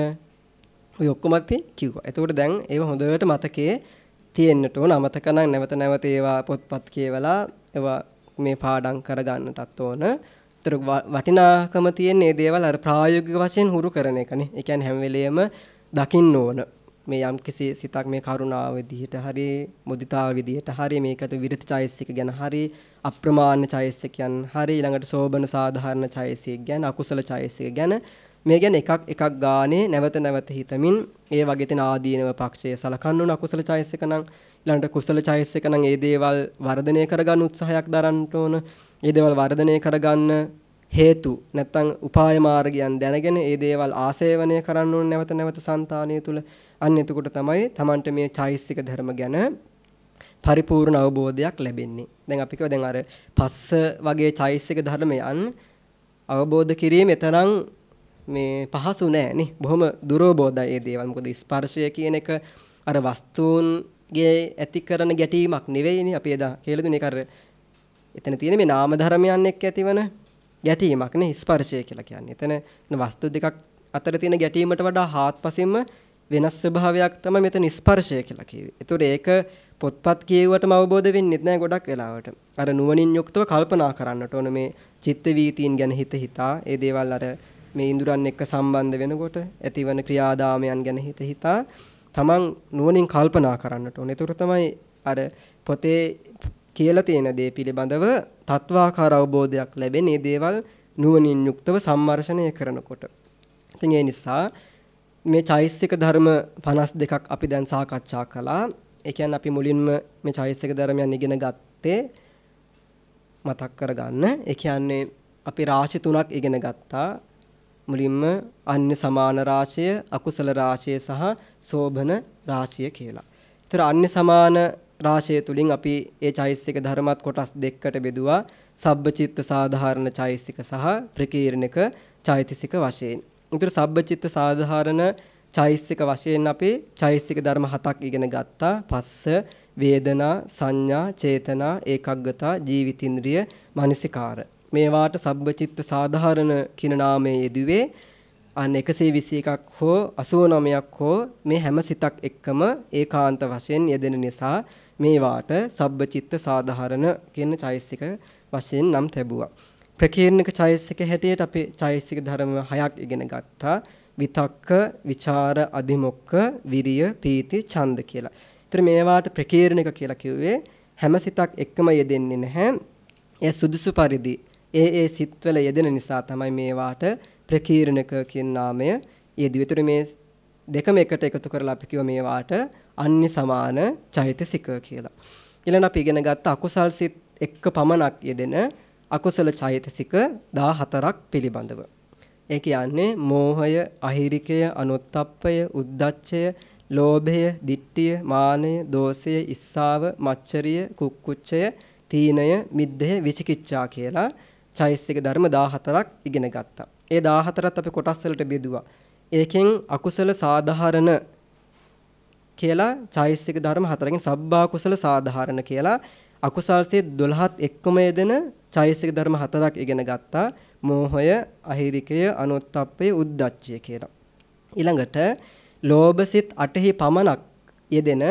ඔය ඔක්කොම අපි කිව්වා. එතකොට දැන් ඒව හොඳට මතකයේ තියෙන්නට ඕන. අමතක නම් නැවත නැවත ඒවා පොත්පත් කියවලා ඒවා මේ පාඩම් කරගන්නටත් ඕන. ඒතර වටිනාකම තියෙන මේ දේවල් අර ප්‍රායෝගික වශයෙන් හුරු කරන එකනේ. ඒ කියන්නේ හැම වෙලෙම දකින්න ඕන. මේ යම් කිසි සිතක් මේ කරුණාව විදිහට හරි මුදිතාව විදිහට හරි මේකට විරති චෛසික ගැන හරි අප්‍රමාණ චෛසිකයන් හරි ඊළඟට සෝබන සාධාරණ චෛසික ගැන අකුසල චෛසික ගැන මේ ගැන එකක් එකක් ගානේ නැවත නැවත හිතමින් ඒ වගේ තියෙන ආදීනව පක්ෂයේ සලකන්න ඕන අකුසල චෛසික නම් ඊළඟට කුසල චෛසික නම් ඒ දේවල් වර්ධනය කරගන්න උත්සාහයක් දරන්න ඕන ඒ දේවල් වර්ධනය කරගන්න හේතු නැත්තම් උපාය මාර්ගයන් දැනගෙන ඒ දේවල් ආසේවනය කරන්න ඕන නැවත නැවත సంతානිය තුල අන්න එතකොට තමයි Tamanට මේ චෛසික ධර්ම ගැන පරිපූර්ණ අවබෝධයක් ලැබෙන්නේ. දැන් අපි කියව දැන් අර පස්ස වගේ චෛසික ධර්මයන් අවබෝධ කිරීම තරම් මේ පහසු නෑ නේ. බොහොම දුරෝබෝධයි මේ දේවල්. මොකද ස්පර්ශය කියන එක අර වස්තුන්ගේ ඇති කරන ගැටීමක් නෙවෙයිනේ. අපි එදා කියලා දුන්නේ අර එතන තියෙන මේ නාම ධර්මයන් එක්ක ඇතිවන ගැටීමක් නේ ස්පර්ශය කියලා කියන්නේ. එතන වස්තු දෙකක් අතර තියෙන ගැටීමට වඩා හාත්පසින්ම වෙනස් ස්වභාවයක් තමයි මෙතන ස්පර්ශය කියලා කිව්වේ. ඒතකොට ඒක පොත්පත් කියුවටම අවබෝධ වෙන්නේ නැහැ ගොඩක් වෙලාවට. අර නුවණින් යුක්තව කල්පනා කරන්නට ඕන මේ චිත්ත වීතීන් ගැන හිත හිතා ඒ දේවල් අර මේ ඉඳුරන් එක්ක සම්බන්ධ වෙනකොට ඇතිවන ක්‍රියාදාමයන් ගැන හිත හිතා තමන් නුවණින් කල්පනා කරන්නට ඕන. ඒතර තමයි අර පොතේ කියලා තියෙන දේ පිළිබඳව තත්වාකාර අවබෝධයක් ලැබෙන මේ දේවල් නුවණින් යුක්තව සම්මර්ෂණය කරනකොට. ඉතින් ඒ නිසා මේ චෛසික ධර්ම 52ක් අපි දැන් සාකච්ඡා කළා. ඒ කියන්නේ අපි මුලින්ම මේ චෛසික ධර්මයන් ඉගෙන ගත්තේ මතක් කරගන්න. ඒ කියන්නේ අපි රාශි තුනක් ඉගෙන ගත්තා. මුලින්ම අන්‍ය සමාන රාශිය, අකුසල රාශිය සහ සෝභන රාශිය කියලා. ඒතර අන්‍ය සමාන රාශිය තුලින් අපි ඒ චෛසික ධර්මات කොටස් දෙකකට බෙදුවා. සබ්බචිත්ත සාධාරණ චෛසික සහ ප්‍රකීර්ණක චෛතසික වශයෙන්. ඒතර සබ්බචිත්ත සාධාරණ චෛසික වශයෙන් අපි චෛසික ධර්ම හතක් ඉගෙන ගත්තා. පස්ස, වේදනා, සංඥා, චේතනා, ඒකග්ගතා, ජීවිතින්ද්‍රිය, මනසිකාර. මේවාට සබ්බචිත්ත සාධාරණ කියන නාමයේ යෙදුවේ අන්න 121ක් හෝ 89ක් හෝ මේ හැම සිතක් එක්කම ඒකාන්ත වශයෙන් යෙදෙන නිසා මේවාට සබ්බචිත්ත සාධාරණ කියන චෛසික වශයෙන් නම් ලැබුවා. ප්‍රකීර්ණක චෛසික හැටියට අපි චෛසික ධර්ම හයක් ඉගෙන ගත්තා. විතක්ක, විචාර, අධිමොක්ක, විරිය, පීති, ඡන්ද කියලා. ඒතර මේවාට ප්‍රකීර්ණක කියලා කිව්වේ හැම සිතක් එක්කම යෙදෙන්නේ නැහැ. ඒ සුදුසු පරිදි ඒ ඒ සිත්වල යෙදෙන නිසා තමයි මේවාට ප්‍රකීර්ණක කියන නාමය යෙදුවේ. ඒතර මේ දෙකම එකට එකතු කරලා අපි කිව්ව මේවාට අන්‍ය සමාන චෛතසික කියලා. ඊළඟ අපි ඉගෙන ගත්ත අකුසල් සිත් එක්ක පමණක් යෙදෙන අකුසල චෛතසික 14ක් පිළිබඳව. ඒ කියන්නේ මෝහය, අහිරිකය, අනුත්ප්පය, උද්දච්චය, ලෝභය, ditthිය, මානය, දෝෂය, ඉස්සාව, මච්චරිය, කුක්කුච්චය, තීනය, මිද්දය, විචිකිච්ඡා කියලා චෛතසික ධර්ම 14ක් ඉගෙන ගත්තා. ඒ 14ත් අපි කොටස් වලට බෙදුවා. ඒකෙන් අකුසල සාධාරණ කියලා චෛතසික ධර්ම හතරකින් සබ්බා කුසල සාධාරණ කියලා අකුසල්සේ 12ත් එක්කම යෙදෙන චෛතසික ධර්ම හතරක් ඉගෙන ගත්තා. මෝහය, අහිරිකය, අනුත්ප්පය, උද්දච්චය කියලා. ඊළඟට ලෝභසිත 8හි පමණක් යෙදෙන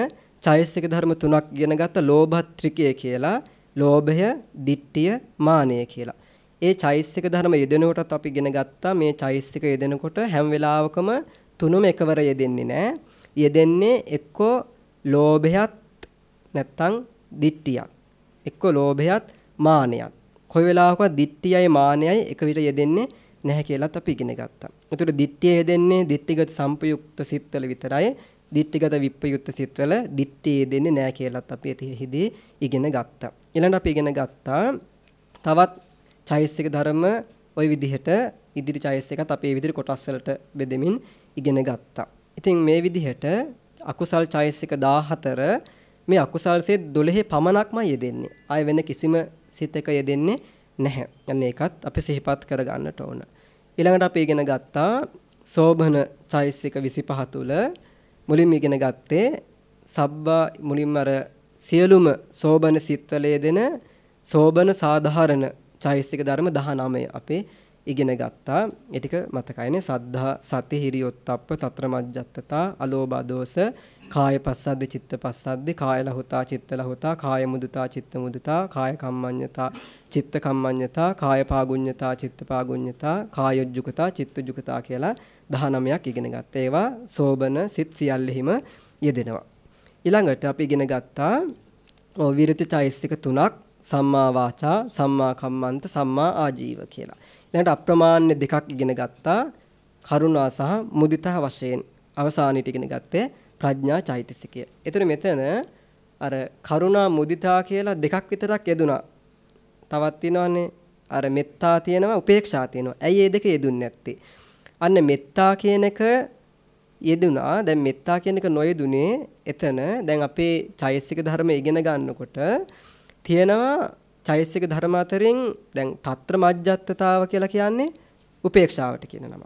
චෛතසික ධර්ම තුනක් ඉගෙන ගත්ත ලෝභත්‍රිකය කියලා. ලෝභය, ditthිය, මානය කියලා. ඒ චෛතසික ධර්ම යෙදෙනකොටත් අපි ඉගෙන ගත්තා මේ චෛතසික යෙදෙනකොට හැම වෙලාවකම තුනම එකවර යෙදෙන්නේ නැහැ. යෙදෙන්නේ එක්කෝ ලෝභයත් නැත්තම් දිට්ඨියත්. එක්කෝ ලෝභයත් මානයත්. කොයි වෙලාවකවත් දිට්ඨියයි මානයයි එක විට යෙදෙන්නේ නැහැ කියලාත් අපි ඉගෙන ගත්තා. ඒතර දිට්ඨිය යෙදෙන්නේ දිට්ඨිගත සම්පයුක්ත සිත්වල විතරයි. දිට්ඨිගත විප්පයුක්ත සිත්වල දිට්ඨිය යෙදෙන්නේ නැහැ කියලාත් අපි එතෙහිදී ඉගෙන ගත්තා. ඊළඟට අපි ඉගෙන ගත්තා තවත් චෛසික ධර්ම ওই විදිහට ඉදිරි චෛසිකත් අපි මේ විදිහට කොටස් වලට බෙදෙමින් ඉගෙන ගත්තා. ඉතින් මේ විදිහට අකුසල් චෛසික 14 මේ අකුසල් සිත් 12 පමණක්ම යෙදෙන්නේ. ආය වෙන කිසිම සිතක යෙදෙන්නේ නැහැ. අන්න ඒකත් අපි සිහිපත් කරගන්නට ඕන. ඊළඟට අපි ඉගෙන ගත්තා සෝභන චෛසික 25 තුල මුලින්ම ඉගෙන ගත්තේ සබ්බා මුලින්ම අර සියලුම සෝබන සිත්වල යෙදෙන සෝබන සාධාරණ චෛසික ධර්ම 19 අපේ ඉගෙන ගත්තා. ඒ ටික මතකයිනේ සද්ධා සති හිරියොත්ප්ප తත්‍ර මජ්ජත්තතා අලෝභ දෝෂ කාය පස්සද්ද චිත්ත පස්සද්ද කාය ලහුතා චිත්ත ලහුතා කාය මුදුතා චිත්ත මුදුතා කාය කම්මඤ්ඤතා චිත්ත කම්මඤ්ඤතා කාය පාගුඤ්ඤතා චිත්ත පාගුඤ්ඤතා කායොජ්ජුකතා චිත්තජුකතා කියලා 19ක් ඉගෙන ගත්තා. ඒවා සෝබන සිත් සියල්ලෙහිම යෙදෙනවා. ඊළඟට අපි ඉගෙන ගත්තා විරති චෛසික තුනක් සම්මා වාචා, සම්මා කම්මන්ත, සම්මා ආජීව කියලා. ඊළඟට අප්‍රමාණ්‍ය දෙකක් ඉගෙන ගත්තා. කරුණා සහ මුදිතා වශයෙන් අවසානයේට ඉගෙන ගත්තේ ප්‍රඥා චෛතසිකය. ඒතර මෙතන අර කරුණා මුදිතා කියලා දෙකක් විතරක් යෙදුනා. තවත් තියෙනවානේ අර මෙත්තා තියෙනවා උපේක්ෂා තියෙනවා. ඇයි මේ දෙක යෙදුන්නේ නැත්තේ? අන්න මෙත්තා කියන එක යෙදුනා. දැන් මෙත්තා කියන එක නොයෙදුනේ එතන දැන් අපේ චෛතසික ධර්ම ඉගෙන ගන්නකොට තියෙනවා චෛසික ධර්ම අතරින් දැන් తත්‍ර මජ්ජත්තතාව කියලා කියන්නේ උපේක්ෂාවට කියන නම.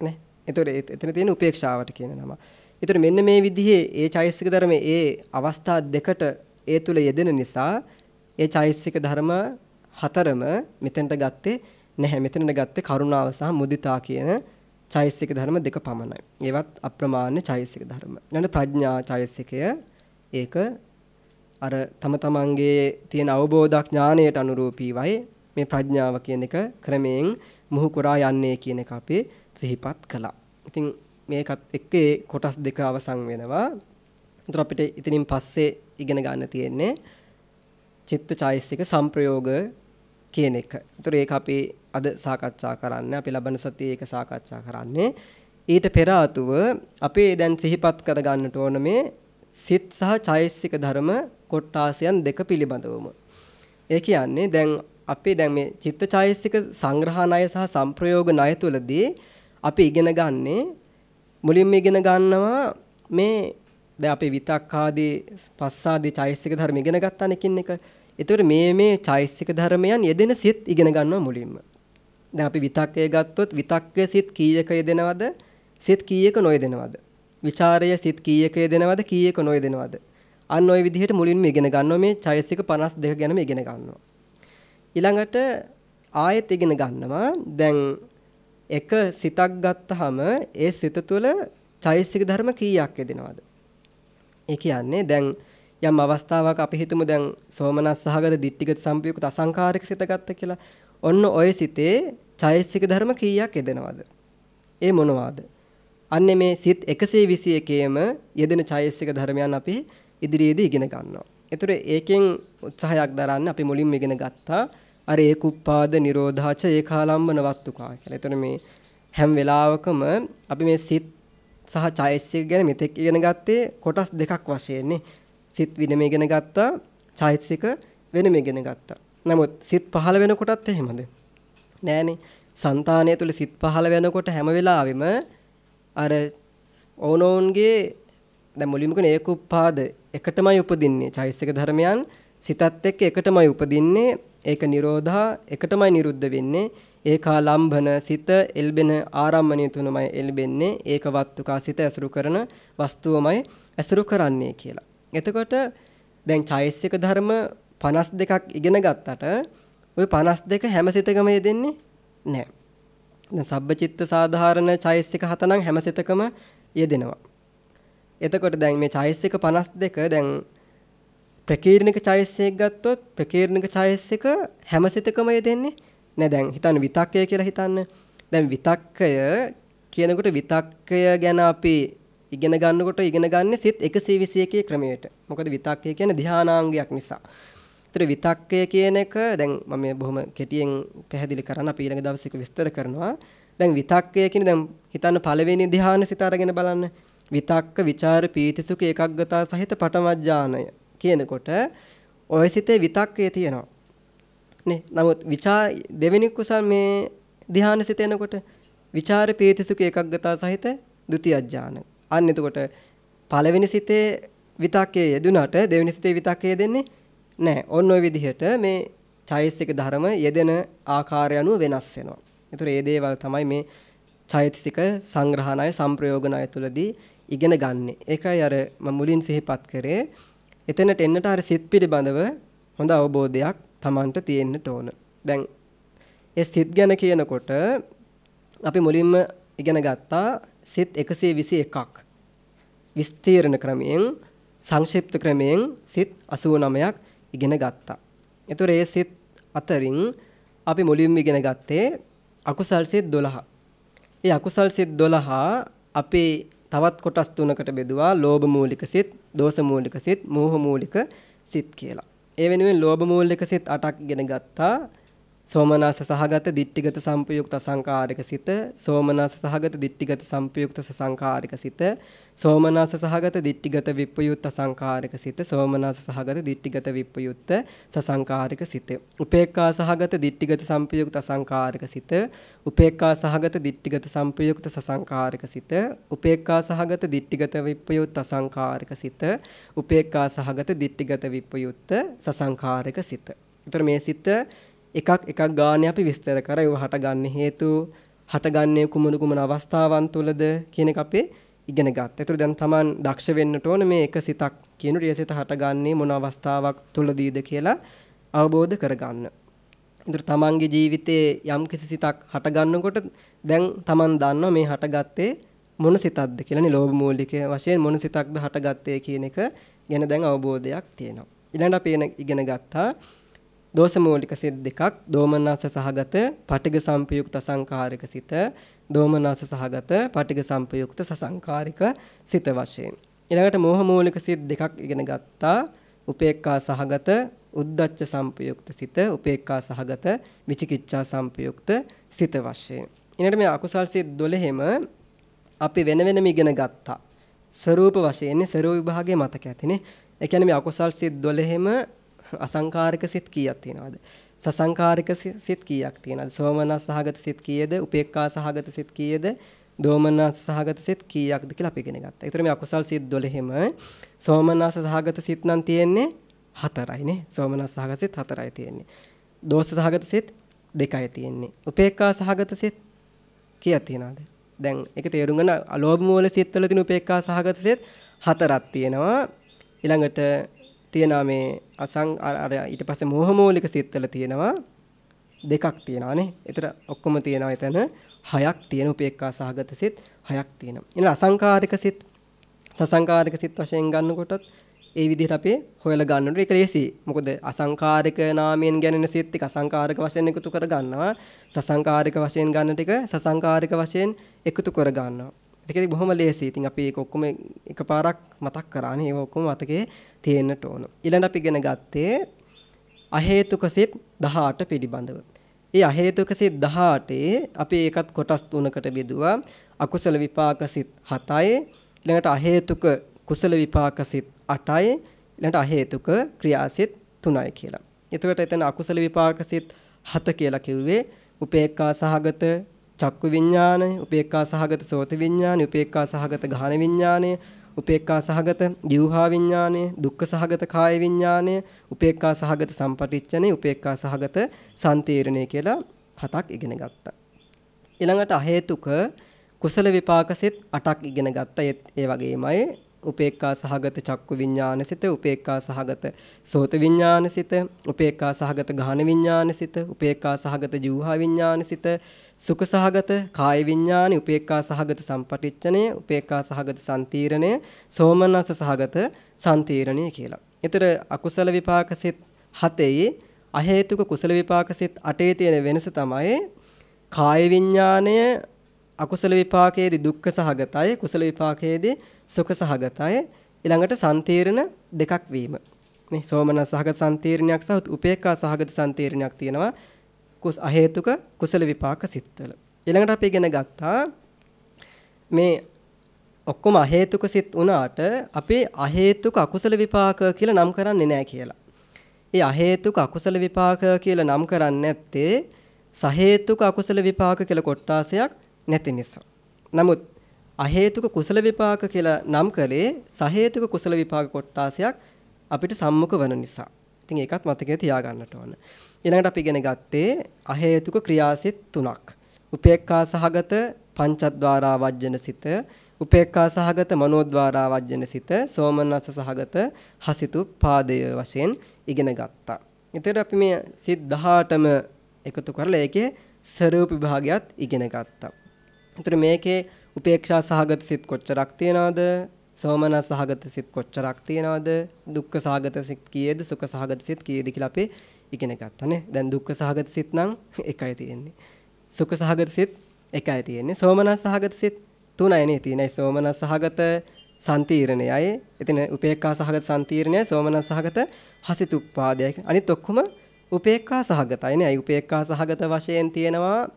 නේ? එතකොට එතන තියෙන උපේක්ෂාවට කියන නම. ඒතර මෙන්න මේ විදිහේ ඒ චෛසික ධර්ම ඒ අවස්ථා දෙකට ඒ තුල යෙදෙන නිසා ඒ චෛසික ධර්ම හතරම මෙතෙන්ට ගත්තේ නැහැ. මෙතනට ගත්තේ කරුණාව සහ මුදිතා කියන චෛසික ධර්ම දෙක පමණයි. ඒවත් අප්‍රමාණ චෛසික ධර්ම. ඊළඟ ප්‍රඥා චෛසිකය ඒක අර තම තමන්ගේ තියෙන අවබෝධ ඥානයට අනුරූපීවයි මේ ප්‍රඥාව කියන එක ක්‍රමයෙන් මුහු කරා යන්නේ කියන එක අපි සිහිපත් කළා. ඉතින් මේකත් එක්ක කොටස් දෙක අවසන් වෙනවා. ඒතර අපිට ඉතින් පස්සේ ඉගෙන ගන්න තියෙන්නේ චිත්ත චෛසික සංප්‍රයෝග කියන එක. ඒතර ඒක අපි අද සාකච්ඡා කරන්න අපි ලබන සතියේ ඒක සාකච්ඡා කරන්නේ. ඊට පෙර ආතුව අපි දැන් සිහිපත් කර ගන්නට ඕන මේ සිත් සහ චෛසික ධර්ම කොට්ටාසයන් දෙක පිළිබඳවම. ඒ කියන්නේ දැන් අපි දැන් මේ චිත්ත චෛසික සංග්‍රහ ණය සහ සංප්‍රයෝග ණය තුලදී අපි ඉගෙන ගන්නේ මුලින්ම ඉගෙන ගන්නවා මේ දැන් අපි විතක්කාදී පස්සාදී චෛසික ධර්ම ඉගෙන ගත්තානේ කින් එක. ඒතකොට මේ මේ චෛසික ධර්මයන් යෙදෙන සිත් ඉගෙන ගන්නවා මුලින්ම. දැන් අපි විතක්කය ගත්තොත් විතක්කය සිත් කීයක යෙදෙනවද? සිත් කීයක නොයෙදෙනවද? ਵਿਚාරය සිත් කීයක යෙදෙනවද? කීයක නොයෙදෙනවද? අන්න ওই විදිහට මුලින්ම ඉගෙන ගන්නවා මේ චෛසික 52 ගැනම ඉගෙන ගන්නවා. ඊළඟට ආයෙත් ඉගෙන ගන්නවා දැන් එක සිතක් ගත්තාම ඒ සිත තුළ චෛසික ධර්ම කීයක් යෙදෙනවද? ඒ කියන්නේ දැන් යම් අවස්ථාවක අපි හිතමු දැන් සෝමනස් සහගත දිට්ඨිගත සම්පයුක්ත අසංකාරික සිත ගත්ත කියලා. ඔන්න ඔය සිතේ චෛසික ධර්ම කීයක් යෙදෙනවද? ඒ මොනවාද? අන්නේ මේ සිත් 121ේම යෙදෙන චෛසික ධර්මයන් අපි ඉදිරියේදී ඉගෙන ගන්නවා. ඒතර ඒකෙන් උත්සාහයක් දරන්න අපි මුලින්ම ඉගෙන ගත්තා අර ඒකුප්පාද නිරෝධාච ඒකාලම්බන වත්තුකා කියලා. ඒතර මේ හැම වෙලාවකම අපි මේ සිත් සහ චෛතසික ගැන මෙතෙක් ඉගෙන ගත්තේ කොටස් දෙකක් වශයෙන්නේ. සිත් විනම ඉගෙන ගත්තා, චෛතසික වෙනම ඉගෙන ගත්තා. නමුත් සිත් පහළ වෙනකොටත් එහෙමද? නෑනේ. సంతානය තුල සිත් පහළ වෙනකොට හැම වෙලාවෙම අර ඕනෝන්ගේ දැන් මුලින්ම කියන ඒකුප්පාද එකටමයි උපදින්නේ. චෛතසික ධර්මයන් සිතත් එක්ක එකටමයි උපදින්නේ. ඒක නිරෝධා එකටමයි නිරුද්ධ වෙන්නේ. ඒකා ලම්භන සිත එල්බෙන ආරම්මණය තුනමයි එල්බෙන්නේ ඒක වත්තුකා සිත ඇසුරු කරන වස්තුවමයි ඇසුරු කරන්නේ කියලා. එතකොට දැන් චෛසික ධර්ම 52ක් ඉගෙන ගත්තට ওই 52 හැම සිතකම යෙදෙන්නේ නැහැ. දැන් සබ්බචිත්ත සාධාරණ චෛසික හත නම් හැම සිතකම යෙදෙනවා. එතකොට දැන් මේ චෛසික 52 දැන් ප්‍රකීර්ණික චෛසික ගත්තොත් ප්‍රකීර්ණික චෛසික හැම සිතකම යෙදෙන්නේ නෑ දැන් හිතන්න විතක්කය කියලා හිතන්න. දැන් විතක්කය කියනකොට විතක්කය ගැන අපි ඉගෙන ගන්නකොට ඉගෙන ගන්න සිත් 121 ක්‍රමයට. මොකද විතක්කය කියන්නේ ධානාංගයක් නිසා. ඒතර විතක්කය කියන එක දැන් මම බොහොම කෙටියෙන් පැහැදිලි කරන්න අපි ඊළඟ දවසේක විස්තර කරනවා. දැන් විතක්කය කියන්නේ දැන් හිතන්න පළවෙනි ධානය සිත අරගෙන බලන්න. විතක්ක ਵਿਚාර පීති සුඛ ඒකග්ගතා සහිත පටමඥානය කියනකොට ඔය සිතේ විතක්කේ තියෙනවා. නේ. නමුත් විචා දෙවෙනි කුසල් මේ ධ්‍යාන සිත එනකොට විචාර පීති සුඛ ඒකග්ගතා සහිත ဒုတိ ය ඥාන. අන්න එතකොට පළවෙනි සිතේ විතක්කේ යෙදුනට දෙවෙනි සිතේ විතක්කේ දෙන්නේ නැහැ. ඔන්න ඔය විදිහට මේ චෛතසික ධර්ම යෙදෙන ආකාරය අනුව වෙනස් වෙනවා. ඒතර ඒ දේවල් තමයි මේ චෛතසික සංග්‍රහණය සම්ප්‍රයෝගණය තුළදී ඉගෙන ගන්නෙ. ඒකයි අර මම මුලින් සිහිපත් කරේ. එතනට එන්නට අර සිත් පිළිබඳව හොඳ අවබෝධයක් Tamanට තියෙන්නට ඕන. දැන් ඒ සිත් ගැන කියනකොට අපි මුලින්ම ඉගෙන ගත්තා සිත් 121ක්. විස්තීර්ණ ක්‍රමයෙන් සංක්ෂිප්ත ක්‍රමයෙන් සිත් 89ක් ඉගෙන ගත්තා. ඒතර ඒ සිත් අතරින් අපි මුලින්ම ඉගෙන ගත්තේ අකුසල් සිත් 12. ඒ අකුසල් සිත් 12 අපි තවත් කොටස් තුනකට බෙදුවා ලෝභ මූලික සිත්, දෝෂ මූලික සිත්, මෝහ මූලික සිත් කියලා. ඒ වෙනුවෙන් ලෝභ මූලික සිත් 8ක් ඉගෙන ගත්තා. සෝමනස්ස සහගත දිට්ඨිගත සංපයුක්ත සංකාරික සිත සෝමනස්ස සහගත දිට්ඨිගත සංපයුක්ත සංකාරික සිත සෝමනස්ස සහගත දිට්ඨිගත විප්පයුත්ත සංකාරික සිත සෝමනස්ස සහගත දිට්ඨිගත විප්පයුත්ත සසංකාරික සිත උපේක්ඛා සහගත දිට්ඨිගත සංපයුක්ත සංකාරික සිත උපේක්ඛා සහගත දිට්ඨිගත සංපයුක්ත සසංකාරික සිත උපේක්ඛා සහගත දිට්ඨිගත විප්පයුත්ත සංකාරික සිත උපේක්ඛා සහගත දිට්ඨිගත විප්පයුත්ත සසංකාරික සිත. ඊතර මේ සිත එකක් එකක් ගානේ අපි විස්තර කරා ඒව හටගන්න හේතු හටගන්නේ කුමන කුමන අවස්ථාවන් තුලද කියන එක අපේ ඉගෙන ගත්තා. ඒතර දැන් Taman දක්ෂ වෙන්නට ඕන මේ එක සිතක් කියන රියසිත හටගන්නේ මොන අවස්ථාවක් තුලදීද කියලා අවබෝධ කරගන්න. ඒතර Tamanගේ ජීවිතයේ යම් කිසි සිතක් හටගන්නකොට දැන් Taman දන්නවා මේ හටගත්තේ මොන සිතක්ද කියලානේ ලෝභ මූලික වශයෙන් මොන සිතක්ද හටගත්තේ කියන එක ගැන දැන් අවබෝධයක් තියෙනවා. ඊළඟට අපි ඉගෙන ගත්තා දෝෂමූලික සිත් දෙකක් දෝමනස සහගත පටිඝ සංපයුක්ත සංකාරික සිත දෝමනස සහගත පටිඝ සංපයුක්ත සසංකාරික සිත වශයෙන් ඊළඟට මෝහ මූලික සිත් දෙකක් ඉගෙන ගත්තා උපේක්ඛා සහගත උද්දච්ච සම්පයුක්ත සිත, උපේක්ඛා සහගත විචිකිච්ඡා සම්පයුක්ත සිත වශයෙන්. ඊළඟට මේ අකුසල් සිත් 12ෙම අපි වෙන වෙනම ඉගෙන ගත්තා. ස්වરૂප වශයෙන් ස්වરૂප විභාගයේ මතක ඇතිනේ. ඒ කියන්නේ මේ අකුසල් සිත් 12ෙම අසංකාරික සිත් කීයක් තියෙනවද? සසංකාරික සිත් කීයක් තියෙනවද? සෝමනස් සහගත සිත් කීයද? උපේක්ඛා සහගත සිත් කීයද? දෝමනස් සහගත සිත් කීයක්ද කියලා අපි ඉගෙන ගත්තා. ඒතර මේ අකුසල් සිත් 12ෙම සෝමනස් සහගත සිත් නම් තියෙන්නේ හතරයි නේ. සෝමනස් සහගත සිත් හතරයි තියෙන්නේ. දෝෂ සහගත සිත් දෙකයි තියෙන්නේ. උපේක්ඛා සහගත සිත් කීයක් තියෙනවද? දැන් ඒක තේරුම් ගන්න අලෝභ මූල සිත්වල තියෙන උපේක්ඛා සහගත සිත් හතරක් තියෙනවා. ඊළඟට තියෙනවා මේ අසං අර ඊට පස්සේ මෝහ මූලික සිත්වල තියෙනවා දෙකක් තියෙනවා නේ. ඒතර ඔක්කොම තියෙනවා එතන හයක් තියෙන උපේක්ඛා සහගත සිත් හයක් තියෙනවා. ඊළඟ අසංකාරික සිත් සසංකාරික සිත් වශයෙන් ගන්නකොටත් ඒ විදිහට අපි හොයලා ගන්න ඕනේ. ඒක ලේසි. මොකද අසංකාරික නාමයෙන් ගැනෙන සිත් ටික අසංකාරික වශයෙන් එකතු කර ගන්නවා. සසංකාරික වශයෙන් ගන්න ටික සසංකාරික වශයෙන් එකතු කර ගන්නවා. ඒකෙදි බොහොම ලේසි. ඉතින් අපි ඒක ඔක්කොම එකපාරක් මතක් කරානේ. ඒක ඔක්කොම මතකේ තියෙන්නට ඕන. ඊළඟ අපි ඉගෙන ගත්තේ අහේතුක සිත් 18 පිළිබඳව. ඒ අහේතුක සිත් 18 අපි ඒකත් කොටස් තුනකට බෙදුවා. අකුසල විපාක සිත් 7යි. ඊළඟට අහේතුක කුසල විපාක සිත් 8යි ඊළඟට අහේතුක ක්‍රියාසිත 3යි කියලා. එතකොට එතන අකුසල විපාක සිත් 7 කියලා කිව්වේ උපේක්ඛා සහගත චක්කු විඥානය, උපේක්ඛා සහගත සෝත විඥානය, උපේක්ඛා සහගත ගාහන විඥානය, උපේක්ඛා සහගත ජීවහා විඥානය, දුක්ඛ සහගත කාය විඥානය, උපේක්ඛා සහගත සම්පටිච්ඡනේ, උපේක්ඛා සහගත සම්තීරණය කියලා හතක් ඉගෙන ගත්තා. ඊළඟට අහේතුක කුසල විපාක සිත් 8ක් ඉගෙන ගත්තා. ඒ වගේමයි උපේක්ඛා සහගත චක්කු විඥානසිත උපේක්ඛා සහගත සෝත විඥානසිත උපේක්ඛා සහගත ගාහන විඥානසිත උපේක්ඛා සහගත ජීවහා විඥානසිත සුඛ සහගත කාය විඥානි උපේක්ඛා සහගත සම්පටිච්ඡනය උපේක්ඛා සහගත සම්තීරණය සෝමනස සහගත සම්තීරණය කියලා. ඒතර අකුසල විපාක සිත් 7 අහේතුක කුසල විපාක සිත් 8 තියෙන වෙනස තමයි කාය විඥාණය අකුසල විපාකයේදී දුක්ඛ සහගතයි කුසල විපාකයේදී සුඛ සහගතයි ඊළඟට සම්තීරණ දෙකක් වීම නේ සෝමනස් සහගත සම්තීරණයක් සහ උපේක්ඛා සහගත සම්තීරණයක් තියෙනවා කුස් අහේතුක කුසල විපාක සිත්වල ඊළඟට අපි ඉගෙන ගත්තා මේ ඔක්කොම අහේතුක සිත් වුණාට අපේ අහේතුක අකුසල විපාක කියලා නම් කරන්නේ නැහැ කියලා. ඒ අහේතුක අකුසල විපාක කියලා නම් කරන්නේ නැත්තේ සහේතුක අකුසල විපාක කියලා කොටාසයක් නැති නිසා. නමුත් අහේතුක කුසල විපාක කියලා නම් කළේ සහේතුක කුසල විපාක කොටාසයක් අපිට සම්මුඛ වන නිසා. ඉතින් ඒකත් මතකයේ තියාගන්නට ඕන. ඊළඟට අපි ඉගෙන ගත්තේ අහේතුක ක්‍රියාසිත තුනක්. උපේක්ඛා සහගත පංචද්වාරා වජ්ජන සිත, උපේක්ඛා සහගත මනෝද්වාරා වජ්ජන සිත, සෝමනස්ස සහගත හසිතු පාදය වශයෙන් ඉගෙන ගත්තා. ඊට අපි මේ සිත් 18ම එකතු කරලා ඒකේ ස්වරූප විභාගයත් ඉගෙන ගත්තා. ඒතර මේකේ උපේක්ෂා සහගත සිත් කොච්චරක් තියනවද? සෝමනස් සහගත සිත් කොච්චරක් තියනවද? දුක්ඛ සහගත සිත් කීයද? සුඛ සහගත සිත් කීයද කියලා අපි ඉගෙන ගත්තානේ. දැන් දුක්ඛ සහගත සිත් නම් එකයි තියෙන්නේ. සුඛ සහගත සිත් එකයි තියෙන්නේ. සෝමනස් සහගත සිත් තුනයි නේ තියෙන්නේ. සෝමනස් සහගත සම්තීරණයයි. එතන උපේක්ඛා සහගත සම්තීරණයයි සෝමනස් සහගත හසිතුප්පාදයයි. අනිත් ඔක්කොම උපේක්ඛා සහගතයි නේ. උපේක්ඛා සහගත වශයෙන් තියෙනවා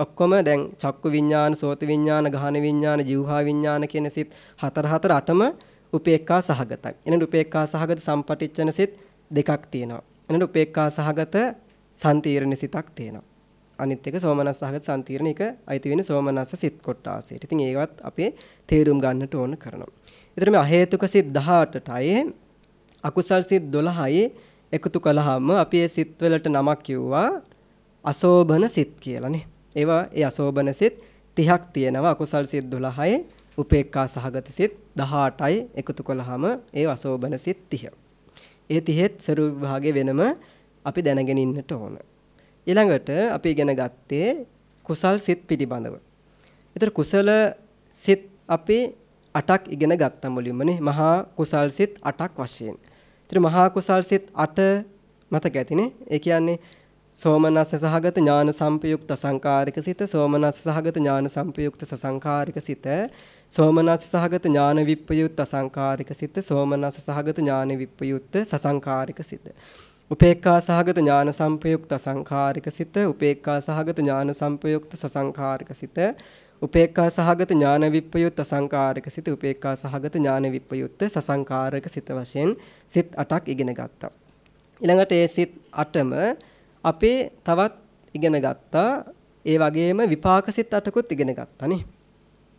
ඔක්කොම දැන් චක්කු විඥාන, සෝත විඥාන, ගහන විඥාන, જીවහා විඥාන කියන සිත් හතර හතර අටම උපේක්ඛා සහගතයි. එනට උපේක්ඛා සහගත සම්පටිච්ඡන සිත් දෙකක් තියෙනවා. එනට උපේක්ඛා සහගත සම්තීරණ සිතක් තියෙනවා. අනිත් එක සෝමනස් සහගත සම්තීරණ එක අයිති වෙන සෝමනස්ස සිත් කොටාසයට. ඉතින් ඒවත් අපේ තේරුම් ගන්නට ඕන කරනවා. ඊතර මේ අහේතුක සිත් 18ටයි අකුසල් සිත් 12යි එකතු කළාම අපි ඒ සිත් වලට නමක් කිව්වා අසෝබන සිත් කියලානේ. ඒවා ඒ අසෝබන සිත් 30ක් තියෙනවා අකුසල් සිත් 12යි උපේක්ඛා සහගත සිත් 18යි එකතු කළාම ඒ අසෝබන සිත් 30. ඒ 30ත් ස්වරූප විභාගයේ වෙනම අපි දැනගෙන ඉන්නට ඕන. ඊළඟට අපි ඉගෙන ගත්තේ කුසල් සිත් පිළිබඳව. ඒතර කුසල සිත් අපි 8ක් ඉගෙන ගත්තා මුලින්මනේ මහා කුසල් සිත් 8ක් වශයෙන්. ඒතර මහා කුසල් සිත් 8 මතක ඇතිනේ. ඒ කියන්නේ සෝමනස්ස සහගත ඥාන සංපයුක්ත සංකාරික සිත සෝමනස්ස සහගත ඥාන සංපයුක්ත සසංකාරික සිත සෝමනස්ස සහගත ඥාන විප්පයුක්ත අසංකාරික සිත සෝමනස්ස සහගත ඥාන විප්පයුක්ත සසංකාරික සිත උපේක්ඛා සහගත ඥාන සංපයුක්ත අසංකාරික සිත උපේක්ඛා සහගත ඥාන සංපයුක්ත සසංකාරික සිත උපේක්ඛා සහගත ඥාන විප්පයුත් අසංකාරක සිත උපේක්ඛා සහගත ඥාන විප්පයුත් සසංකාරක සිත වශයෙන් සිත් 8ක් ඉගෙන ගත්තා. ඊළඟට ඒ සිත් 8ම අපේ තවත් ඉගෙන ගත්තා. ඒ වගේම විපාක සිත් 8කුත් ඉගෙන ගත්තානේ.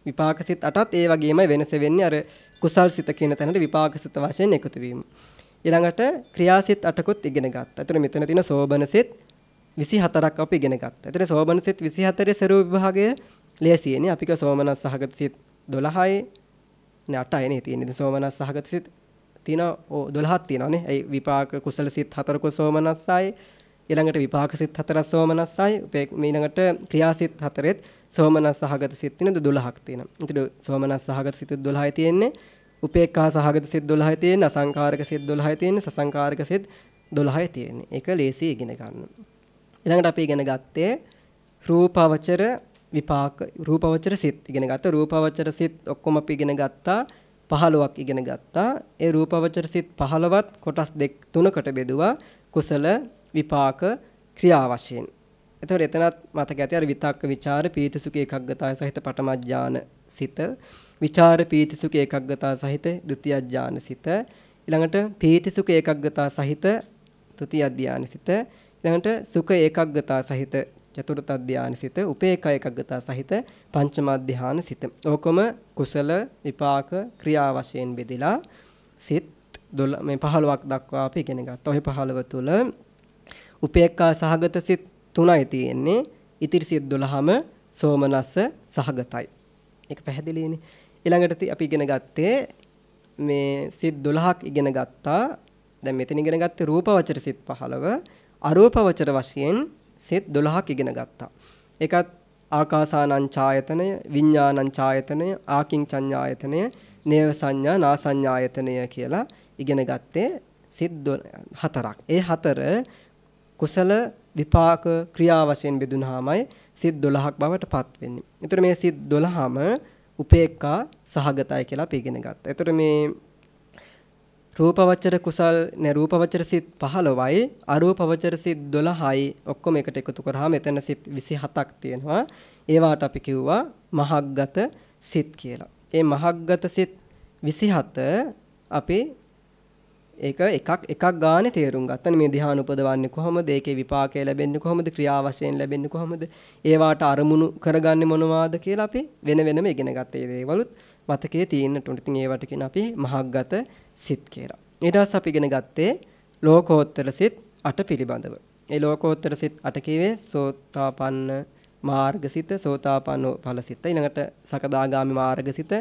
විපාක සිත් 8ත් ඒ වගේම වෙනස වෙන්නේ අර කුසල් සිත කියන තැනට විපාක සිත වශයෙන් එකතු වීම. ඊළඟට ක්‍රියාසිත 8කුත් ඉගෙන ගත්තා. එතකොට මෙතන තියෙන සෝබන සිත් 24ක් අපි ඉගෙන ගත්තා. එතකොට සෝබන සිත් 24 සරූප විභාගය ලේසියනේ අපික සෝමනස් සහගත සිත් 12යි නේ 8යි නේ තියෙන්නේ. ඉතින් සෝමනස් සහගත සිත් තියෙනවා ඕ 12ක් තියෙනවානේ. ඒ විපාක කුසල සිත් හතරක සෝමනස්සයි ඊළඟට විපාක සිත් හතරක් සෝමනස්සයි ඊළඟට ක්‍රියා සිත් හතරෙත් සෝමනස් සහගත සිත් තියෙන 12ක් තියෙනවා. ඉතින් සෝමනස් සහගත සිත් 12යි තියෙන්නේ. උපේක්ඛා සහගත සිත් 12යි තියෙන්නේ. අසංකාරක සිත් 12යි තියෙන්නේ. සසංකාරක සිත් 12යි තියෙන්නේ. ඒක ලේසි ඉගෙන ගන්න. ඊළඟට අපි ඉගෙන ගත්තේ රූපවචර විපාක රූපවචර සිත් ඉගෙන ගත්තා. රූපවචර සිත් ඔක්කොම අපි ඉගෙන ගත්තා. 15ක් ඉගෙන ගත්තා. ඒ රූපවචර සිත් 15ත් කොටස් දෙක තුනකට බෙදුවා. කුසල විපාක ක්‍රියා වශයෙන්. එතකොට එතනත් මතක ඇති අර විතක්ක ਵਿਚාර පීතිසුඛ ඒකග්ගතාය සහිත පටමඥාන සිත, විචාර පීතිසුඛ ඒකග්ගතාය සහිත ဒ ුතිය ඥාන සිත, ඊළඟට පීතිසුඛ ඒකග්ගතාය සහිත තුතිය ධානය සිත, ඊළඟට සුඛ ඒකග්ගතාය සහිත චතුර්ථ ධානය සිත, උපේක්ඛා ඒකග්ගතාය සහිත පංචම ධාන සිත. ඕකම කුසල විපාක ක්‍රියා වශයෙන් බෙදලා සිත් 12 මේ 15ක් දක්වා අපි ඉගෙන ගත්තා. ওই 15 තුල උපේක්ඛා සහගත සිත් 3යි තියෙන්නේ. ඉතිරි සිත් 12ම සෝමනස්ස සහගතයි. ඒක පැහැදිලිනේ. ඊළඟට අපි ඉගෙන ගත්තේ මේ සිත් 12ක් ඉගෙන ගත්තා. දැන් මෙතන ඉගෙන ගත්තේ රූපවචර සිත් 15 අරූපවචර වශයෙන් සෙත් 12ක් ඉගෙන ගත්තා. ඒකත් ආකාසානං ඡායතනය, විඥානං ඡායතනය, ආකින් චඤ්ඤායතනය, නේව සංඥා, නා සංඥායතනය කියලා ඉගෙන ගත්තේ සිත් හතරක්. ඒ හතර කුසල විපාක ක්‍රියා වශයෙන් බෙදුනහමයි සිත් 12ක් බවට පත් වෙන්නේ. ඒතර මේ සිත් 12ම උපේක්ඛා සහගතයි කියලා අපි ඉගෙන ගත්තා. ඒතර මේ රූපවචර කුසල් නේ රූපවචර සිත් 15යි අරූපවචර සිත් 12යි ඔක්කොම එකට එකතු කරාම එතන සිත් 27ක් තියෙනවා. ඒවාට අපි කිව්වා මහග්ගත සිත් කියලා. ඒ මහග්ගත සිත් 27 අපි ඒක එකක් එකක් ගානේ තේරුම් ගත්තා. මේ ධ්‍යාන උපදවන්නේ කොහොමද? ඒකේ විපාකය ලැබෙන්නේ කොහොමද? ක්‍රියා වශයෙන් ලැබෙන්නේ කොහොමද? ඒවාට අරමුණු කරගන්නේ මොනවාද කියලා අපි වෙන වෙනම ඉගෙන ගත්තා. ඒ දේවලුත් මතකයේ තියෙන්නට උන්. ඉතින් ඒවට කියන අපි මහග්ගත සිත් කියලා. ඊට පස්සේ අපි ඉගෙන ගත්තේ ලෝකෝත්තර සිත් 8 පිළිබඳව. ඒ ලෝකෝත්තර සිත් 8 කිව්වේ සෝතාපන්න මාර්ගසිත, සෝතාපන්න ඵලසිත, ඊළඟට සකදාගාමි මාර්ගසිත,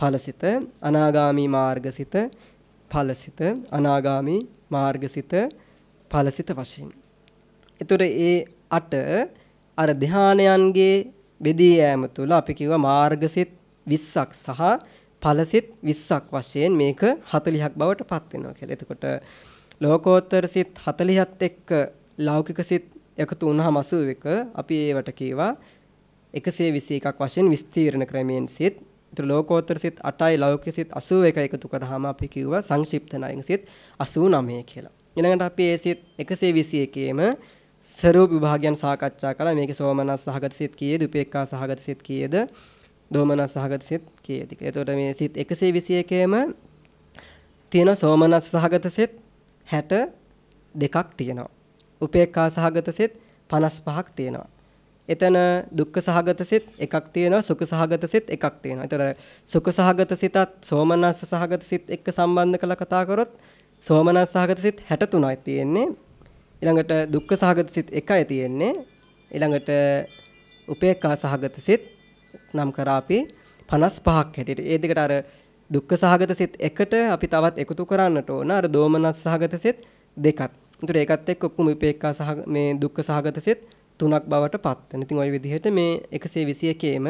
ඵලසිත, අනාගාමි මාර්ගසිත, ඵලසිත, අනාගාමි මාර්ගසිත, ඵලසිත වශයෙන්. ඒතර ඒ 8 අර ධානයන්ගේ බෙදී යෑම තුළ අපි කිව්වා මාර්ගසිත 20ක් සහ ඵලසිත 20ක් වශයෙන් මේක 40ක් බවට පත් වෙනවා කියලා. එතකොට ලෝකෝත්තර සිත් 40ත් එක්ක ලෞකික සිත් එකතු වුණාම 81 අපි ඒවට කියවා 121ක් වශයෙන් විස්තීර්ණ ක්‍රමයෙන් සිත්. ඒතර ලෝකෝත්තර සිත් 8යි ලෞකික සිත් 81 එකතු කරාම අපි කිව්වා සංක්ෂිප්ත ණයින් සිත් 89 කියලා. ඊළඟට අපි ඒ සිත් 121ේම ස්වරූප විභාගයන් සාකච්ඡා කළා. මේකේ සෝමනස් සහගත සිත් කීයද, උපේක්ඛා සහගත සිත් කීයද, දෝමනස් සහගත සිත් කීයද? එතකොට මේ සිත් 121ේම තියෙන සෝමනස් සහගත සිත් 62ක් තියෙනවා. උපේක්ඛා සහගත සිත් 55ක් තියෙනවා. එතන දුක්ඛ සහගත සිත් එකක් තියෙනවා සුඛ සහගත සිත් එකක් තියෙනවා. ඒතර සුඛ සහගත සිතත් සෝමනස්ස සහගත සිත් එක්ක සම්බන්ධ කරලා කතා කරොත් සෝමනස්ස සහගත සිත් 63යි තියෙන්නේ. ඊළඟට දුක්ඛ සහගත සිත් එකයි තියෙන්නේ. ඊළඟට උපේක්ඛා සහගත සිත් නම් කරා අපි 55ක් හැටියට. ඒ දෙකට අර දුක්ඛ සහගත සිත් එකට අපි තවත් එකතු කරන්නට ඕන. අර දෝමනස් සහගත සිත් දෙකත්. ඒතර ඒකත් එක්ක ඔක්කොම විපේක්ඛා සහ මේ දුක්ඛ සහගත සිත් තුනක් බවට පත් වෙනවා. ඉතින් ওই විදිහට මේ 121ේම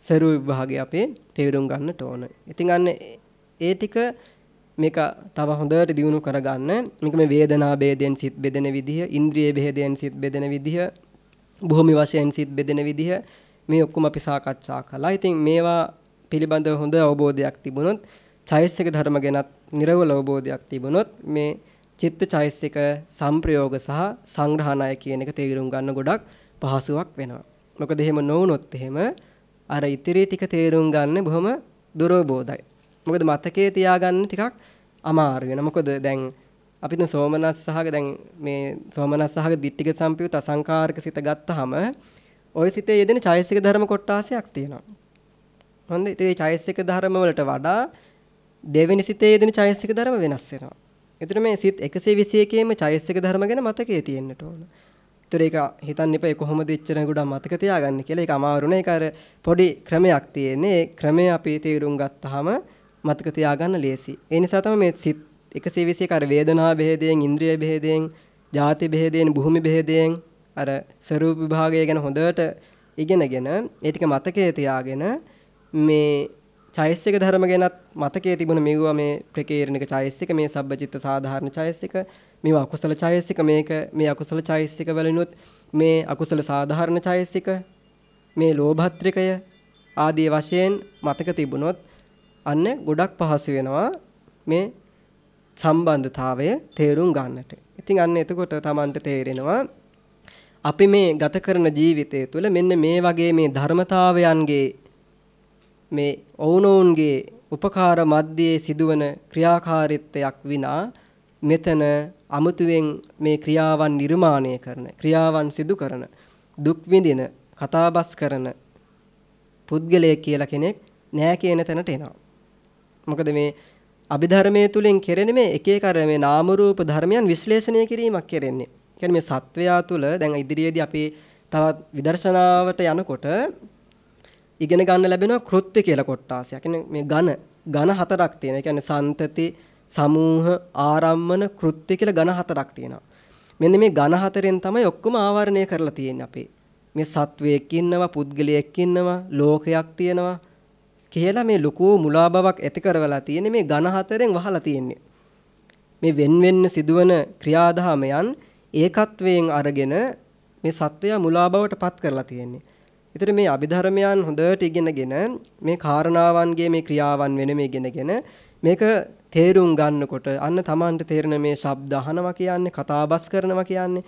සරු විභාගය අපේ තේරුම් ගන්නට ඕන. ඉතින් අන්න ඒ ටික මේක තව හොඳට දියුණු කරගන්න මේක මේ වේදනා ભેදයෙන් සිත් බෙදෙන විදිහ, ඉන්ද්‍රිය ભેදයෙන් සිත් බෙදෙන විදිහ, භූමි වශයෙන් සිත් බෙදෙන විදිහ මේ ඔක්කොම අපි සාකච්ඡා කළා. ඉතින් මේවා පිළිබඳව හොඳ අවබෝධයක් තිබුණොත් චෛසික ධර්ම ගැනත් නිර්වල අවබෝධයක් තිබුණොත් මේ චිත්ත චෛසික සංප්‍රයෝග සහ සංග්‍රහණය කියන එක තේරුම් ගන්න ගොඩක් පහසුවක් වෙනවා. මොකද එහෙම නොවුනොත් එහෙම අර ඉතිරි ටික තේරුම් ගන්න බොහොම දුරබෝධයි. මොකද මතකයේ තියාගන්න ටිකක් අමාරු වෙනවා. මොකද දැන් අපිට සෝමනස් සහග දැන් මේ සෝමනස් සහග දිට්ඨික සම්පයුත් අසංකාරක සිත ගත්තාම ওই සිතේ යෙදෙන චෛසික ධර්ම කොටාසයක් තියෙනවා. හොඳයි. ඒ චෛසික ධර්ම වලට වඩා දෙවෙනි සිතේ යෙදෙන චෛසික ධර්ම වෙනස් වෙනවා. ඒතර මේ සිත් 121කේම චෛසික ධර්ම ගැන මතකයේ තියෙන්නට ඕන. ඒතර ඒක හිතන්න එපා කොහොමද එච්චර ගොඩක් මතක තියාගන්න කියලා. ඒක අමාරුනේ. ඒක අර පොඩි ක්‍රමයක් තියෙන්නේ. ඒ ක්‍රමය අපි තේරුම් ගත්තාම මතක තියාගන්න ලේසි. ඒ නිසා තමයි මේ සිත් 121 අර වේදනා බෙහෙදයෙන්, ඉන්ද්‍රිය බෙහෙදයෙන්, ಜಾති බෙහෙදයෙන්, භූමි බෙහෙදයෙන් අර ස්වરૂප විභාගය ගැන හොඳට ඉගෙනගෙන ඒ ටික මතකයේ තියාගෙන මේ චෛසික ධර්ම ගැනත් මතකයේ තිබුණ මෙවුවා මේ ප්‍රකීර්ණික චෛසික මේ සබ්බචිත්ත සාධාරණ චෛසික මේවා අකුසල චෛසික මේක මේ අකුසල චෛසික වලිනුත් මේ අකුසල සාධාරණ චෛසික මේ ලෝභත්‍රිකය ආදී වශයෙන් මතක තිබුණොත් අන්න ගොඩක් පහසු වෙනවා මේ සම්බන්ධතාවය තේරුම් ගන්නට. ඉතින් අන්න එතකොට Tamanට තේරෙනවා අපි මේ ගත කරන ජීවිතය තුළ මෙන්න මේ වගේ මේ ධර්මතාවයන්ගේ මේ ඔවුනොවුන්ගේ උපකාර මැද්දේ සිදුවන ක්‍රියාකාරීත්වයක් විනා මෙතන අමුතුවෙන් මේ ක්‍රියාවන් නිර්මාණය කරන ක්‍රියාවන් සිදු කරන දුක් විඳින කතාබස් කරන පුද්ගලයෙක් කියලා කෙනෙක් නෑ කියන තැනට එනවා. මොකද මේ අභිධර්මයේ තුලින් කෙරෙන මේ එක එක අර මේ නාම රූප ධර්මයන් විශ්ලේෂණය කිරීමක් කෙරෙන්නේ. කියන්නේ මේ සත්වයා තුල දැන් ඉදිරියේදී අපි තවත් විදර්ශනාවට යනකොට ඉගෙන ගන්න ලැබෙනවා කෘත්‍ය කියලා කොටාසයක්. කියන්නේ මේ ඝන ඝන හතරක් තියෙනවා. ඒ කියන්නේ සන්තති, සමූහ, ආරම්මන, කෘත්‍ය කියලා ඝන හතරක් තියෙනවා. මෙන්න මේ ඝන හතරෙන් තමයි ඔක්කොම ආවරණය කරලා තියෙන්නේ අපේ. මේ සත්වයක් ඉන්නවා, පුද්ගලයෙක් ඉන්නවා, ලෝකයක් තියෙනවා කියලා මේ ලකෝ මුලා බවක් ඇති කරවලා තියෙන්නේ මේ ඝන හතරෙන් වහලා තියෙන්නේ. මේ වෙන් වෙන්න සිදුවන ක්‍රියාදාමයන් ඒකත්වයෙන් අරගෙන මේ සත්වයා මුලා බවට පත් කරලා තියෙන්නේ. ඒතර මේ අභිධර්මයන් හොඳට ඉගෙනගෙන මේ කාරණාවන්ගේ මේ ක්‍රියාවන් වෙනම ඉගෙනගෙන මේක තේරුම් ගන්නකොට අන්න Tamanට තේරෙන මේ ශබ්ද අහනවා කියන්නේ කතාබස් කරනවා කියන්නේ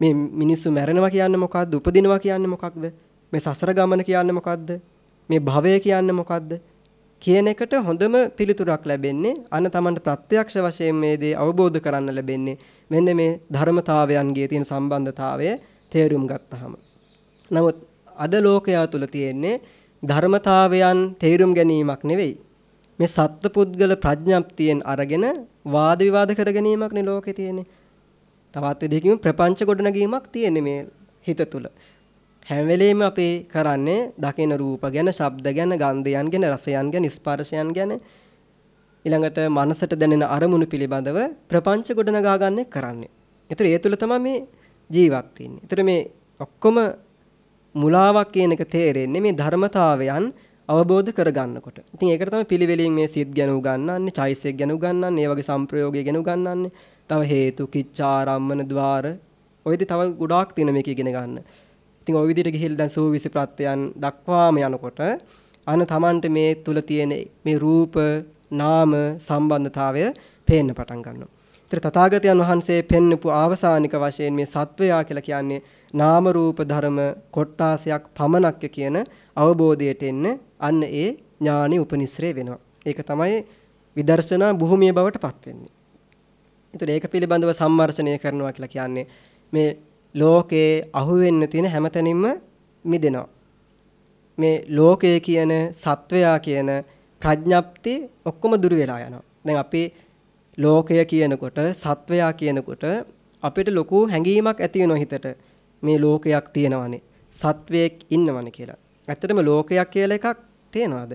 මේ මිනිස්සු මැරෙනවා කියන්නේ මොකද්ද? උපදිනවා කියන්නේ මොකක්ද මේ සසර ගමන කියන්නේ මොකද්ද? මේ භවය කියන්නේ මොකද්ද? කියන එකට හොඳම පිළිතුරක් ලැබෙන්නේ අන්න Tamanට ප්‍රත්‍යක්ෂ වශයෙන් මේ දේ අවබෝධ කරන්න ලැබෙන්නේ මෙන්න මේ ධර්මතාවයන්ගේ තියෙන සම්බන්ධතාවය තේරුම් ගත්තාම. නමුත් අද ලෝකයා තුල තියෙන්නේ ධර්මතාවයන් තේරුම් ගැනීමක් නෙවෙයි. මේ සත්පුද්ගල ප්‍රඥප්තියෙන් අරගෙන වාද විවාද කර ගැනීමක් නේ ලෝකේ තියෙන්නේ. තවත් විදිහකින් ප්‍රපංච ගොඩනගීමක් තියෙන්නේ මේ හිත තුල. හැම වෙලෙම අපි කරන්නේ දකින රූප ගැන, ශබ්ද ගැන, ගන්ධයන් ගැන, රසයන් ගැන, ස්පර්ශයන් ගැන ඊළඟට මනසට දැනෙන අරමුණු පිළිබඳව ප්‍රපංච ගොඩනගා ගන්න කරන්නේ. ඒතර ඒ තුල තමයි මේ ජීවත් වෙන්නේ. ඒතර මේ ඔක්කොම මුලාවක් කියන එක තේරෙන්නේ මේ ධර්මතාවයන් අවබෝධ කරගන්නකොට. ඉතින් ඒකට තමයි පිළිවෙලින් මේ සිත් ගැන උගන්වන්නේ, චෛසික ගැන උගන්වන්නේ, ඒ වගේ සම්ප්‍රයෝගය ගැන උගන්වන්නේ. තව හේතු, කිච්ඡාරම්මන ద్వාර. ඔයදි තව ගොඩාක් තියෙන මේක ඉගෙන ගන්න. ඉතින් ওই විදිහට ගිහිල්ලා දැන් සූවිසි ප්‍රත්‍යයන් දක්වාම යනකොට අන තමන්ට මේ තුල තියෙන මේ රූප, නාම සම්බන්ධතාවය පේන්න පටන් ගන්නවා. ඒතර තථාගතයන් වහන්සේ පෙන්වපු ආවසානික වශයෙන් මේ සත්වයා කියලා කියන්නේ නාම රූප ධර්ම කොට්ටාසයක් පමණක්ය කියන අවබෝධයට එන්න අන්න ඒ ඥානෙ උපනිශ්‍රේ වෙනවා. ඒක තමයි විදර්ශනා භූමිය බවට පත් වෙන්නේ. ඒතර ඒක පිළිබඳව සම්මර්ෂණය කරනවා කියලා කියන්නේ මේ ලෝකේ අහුවෙන්න තියෙන හැමතැනින්ම මිදෙනවා. මේ ලෝකය කියන සත්වයා කියන ප්‍රඥප්ති ඔක්කොම දුර වෙලා යනවා. දැන් අපි ලෝකය කියනකොට සත්වයා කියනකොට අපිට ලොකු හැඟීමක් ඇති වෙනවා හිතට. මේ ලෝකයක් තියෙනවනේ. සත්වයක් ඉන්නවනේ කියලා. ඇත්තටම ලෝකයක් කියලා එකක් තියෙනවද?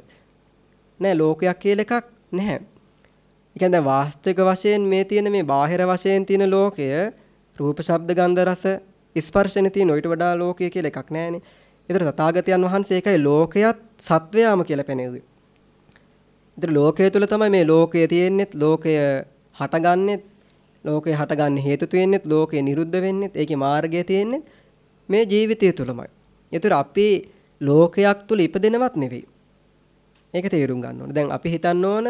නෑ ලෝකයක් කියලා එකක් නැහැ. ඒ කියන්නේ වාස්තවික වශයෙන් මේ තියෙන මේ බාහිර වශයෙන් තියෙන ලෝකය රූප ශබ්ද ගන්ධ රස ස්පර්ශනේ තියෙන ඊට වඩා ලෝකය කියලා එකක් නැහැනේ. ඒතර තථාගතයන් වහන්සේ ඒකයි ලෝකයක් සත්වයාම කියලා පෙනෙව්වේ. ඉතින් ලෝකයේ තුල තමයි මේ ලෝකය තියෙන්නේත් ලෝකය හටගන්නෙත් ලෝකය හටගන්න හේතු තියෙන්නේත් ලෝකය නිරුද්ධ වෙන්නෙත් ඒකේ මාර්ගය තියෙන්නේත් මේ ජීවිතය තුලමයි. ඒතර අපි ලෝකයක් තුල ඉපදෙනවත් නෙවෙයි. ඒක තේරුම් ගන්න ඕනේ. දැන් අපි හිතන්න ඕන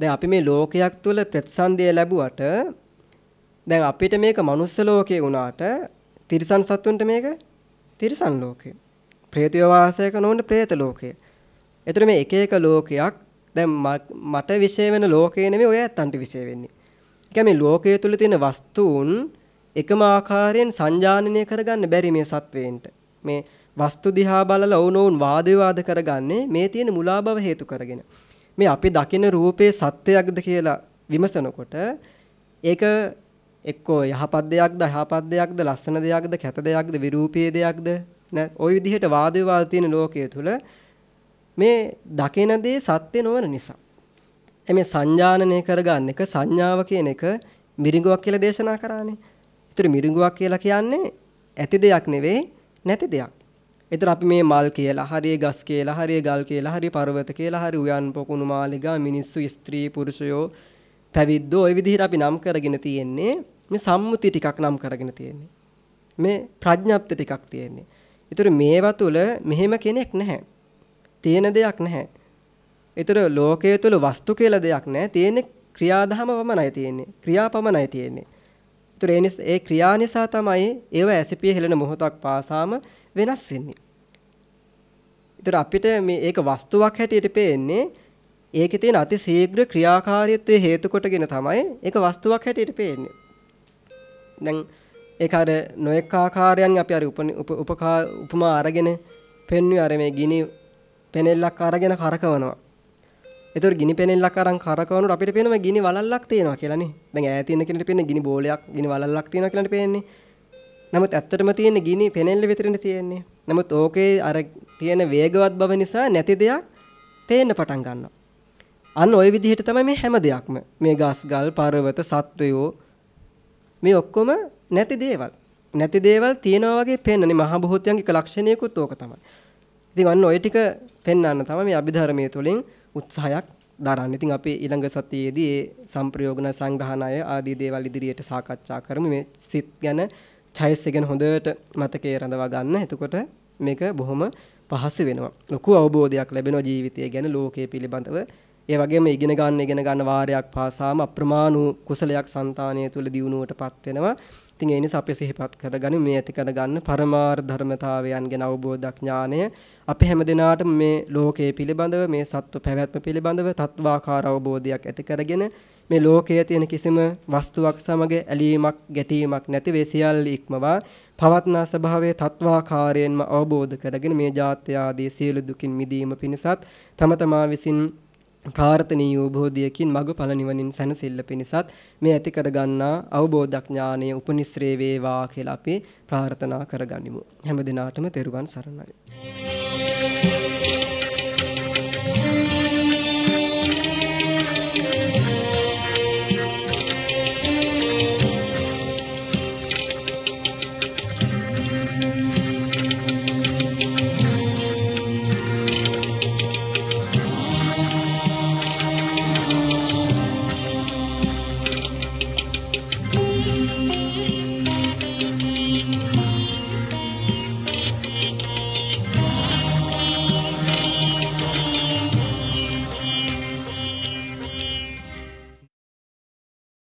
දැන් අපි මේ ලෝකයක් තුල ප්‍රතිසන්දිය ලැබුවට දැන් අපිට මේක මනුස්ස ලෝකේ වුණාට තිරිසන් සත්තුන්ට මේක තිරිසන් ලෝකේ. ප්‍රේතය වාසය කරන ප්‍රේත ලෝකේ. එතන මේ එක එක ලෝකයක් දැන් මට විශේෂ වෙන ලෝකේ නෙමෙයි ඔය ඇත්තන්ට විශේෂ වෙන්නේ. ඒ මේ ලෝකයේ තුල තියෙන වස්තුන් එකම ආකාරයෙන් සංජානනය කරගන්න බැරි මේ සත්වේන්ට. මේ වස්තු දිහා බලලා ඔවුනොවුන් වාද විවාද කරගන්නේ මේ තියෙන මුලාබව හේතු කරගෙන. මේ අපි දකින රූපේ සත්‍යයක්ද කියලා විමසනකොට ඒක එක්කෝ යහපත් දෙයක්ද අයහපත් දෙයක්ද ලස්සන දෙයක්ද කැත දෙයක්ද විරූපී දෙයක්ද නැ ওই විදිහට වාද විවාද තියෙන ලෝකයේ තුල මේ දකින දේ සත්‍ය නොවන නිසා එමේ සංජානනය කරගන්න එක සංඥාව කියන එක මිරිඟුවක් කියලා දේශනා කරානේ. ඒතර මිරිඟුවක් කියලා කියන්නේ ඇති දෙයක් නෙවෙයි නැති දෙයක්. ඒතර අපි මේ මල් කියලා, හරිය ගස් කියලා, හරිය ගල් කියලා, හරිය පර්වත කියලා, හරි උයන් පොකුණු මාලිගා, මිනිස්සු, ස්ත්‍රී, පුරුෂයෝ, පැවිද්දෝ ওই විදිහට අපි නම් කරගෙන තියෙන්නේ මේ සම්මුති ටිකක් නම් කරගෙන තියෙන්නේ. මේ ප්‍රඥප්ති ටිකක් තියෙන්නේ. ඒතර මේවා තුල මෙහෙම කෙනෙක් නැහැ. තියෙන දෙයක් නැහැ. ඒතර ලෝකයේ තුල වස්තු කියලා දෙයක් නැහැ. තියෙන්නේ ක්‍රියාදහම පමණයි තියෙන්නේ. ක්‍රියා පමණයි තියෙන්නේ. ඒතර ඒ ක්‍රියා නිසා තමයි ඒව ඇසිපිය හෙලන මොහොතක් පාසාම වෙනස් වෙන්නේ. ඒතර අපිට මේ ඒක වස්තුවක් හැටියට පේන්නේ ඒකේ තියෙන අති ශීඝ්‍ර ක්‍රියාකාරීත්වයේ හේතු කොටගෙන තමයි ඒක වස්තුවක් හැටියට පේන්නේ. දැන් ඒක අර නොඑක ආකාරයන් අපි අර උපමා අරගෙන පෙන්වුවේ අර මේ ගිනි පෙනෙල්ලක් අරගෙන කරකවනවා. ඒතකොට ගිනි පෙනෙල්ලක් අරන් කරකවනකොට අපිට පේනවා ගිනි වලල්ලක් තියෙනවා කියලානේ. දැන් ඈත ඉන්න කෙනෙක්ට පේන්නේ ගිනි බෝලයක් ගිනි වලල්ලක් තියෙනවා කියලානේ පේන්නේ. නමුත් ඇත්තටම තියෙන්නේ ගිනි පෙනෙල්ල විතරනේ තියෙන්නේ. නමුත් ඕකේ අර තියෙන වේගවත් බව නිසා නැති දෙයක් පේන්න පටන් ගන්නවා. අන්න ওই විදිහට තමයි මේ හැම දෙයක්ම මේ ගස් ගල් පර්වත සත්වයෝ මේ ඔක්කොම නැති දේවල්. නැති දේවල් තියෙනවා වගේ පේන්නනේ මහ බොහෝතයන්ගේ එක ලක්ෂණයකුත් ඕක තමයි. ඉතින් අන්න ওই ටික පෙන්වන්න තමයි මේ අභිධර්මයේ තුලින් උත්සාහයක් දරන්නේ. ඉතින් අපි ඊළඟ සතියේදී මේ සම්ප්‍රයෝගන සංග්‍රහණය ආදී දේවල් ඉදිරියට සාකච්ඡා කරමු. මේ සිත් ගැන, ඡයස් ගැන හොඳට මතකයේ රඳවා ගන්න. එතකොට මේක බොහොම පහසු වෙනවා. ලොකු අවබෝධයක් ලැබෙනවා ජීවිතය ගැන, ලෝකය පිළිබඳව. ඒ වගේම ඉගෙන ගන්න ඉගෙන ගන්න වාරයක් පාසාම අප්‍රමාණ කුසලයක් సంతානය තුල දියුණුවටපත් වෙනවා. ඉතින් ඒ නිසා අපි සිහිපත් කරගනිමු. මේ ඇති කරගන්න පරමාර්ථ ධර්මතාවයන් ගැන අවබෝධ ඥානය අපි හැමදෙනාටම මේ ලෝකයේ පිළිබඳව මේ සත්ව පැවැත්ම පිළිබඳව තත්වාකාර අවබෝධයක් ඇති කරගෙන මේ ලෝකයේ තියෙන කිසිම වස්තුවක් සමග ඇලීමක් ගැටීමක් නැති වේ සියල්ල ඉක්මවා පවත්නා ස්වභාවයේ තත්වාකාරයෙන්ම අවබෝධ කරගෙන මේ ජාත්‍ය ආදී සියලු දුකින් මිදීම පිණිසත් තම තමා විසින් ප්‍රාර්ථනීය උභෝධියකින් මගඵල නිවනින් සැනසෙල්ල පිණිසත් මේ ඇති කරගන්නා අවබෝධඥානය උපනිශ්‍රේ වේවා කියලා අපි ප්‍රාර්ථනා කරගනිමු. හැම දිනාටම තෙරුවන් සරණයි.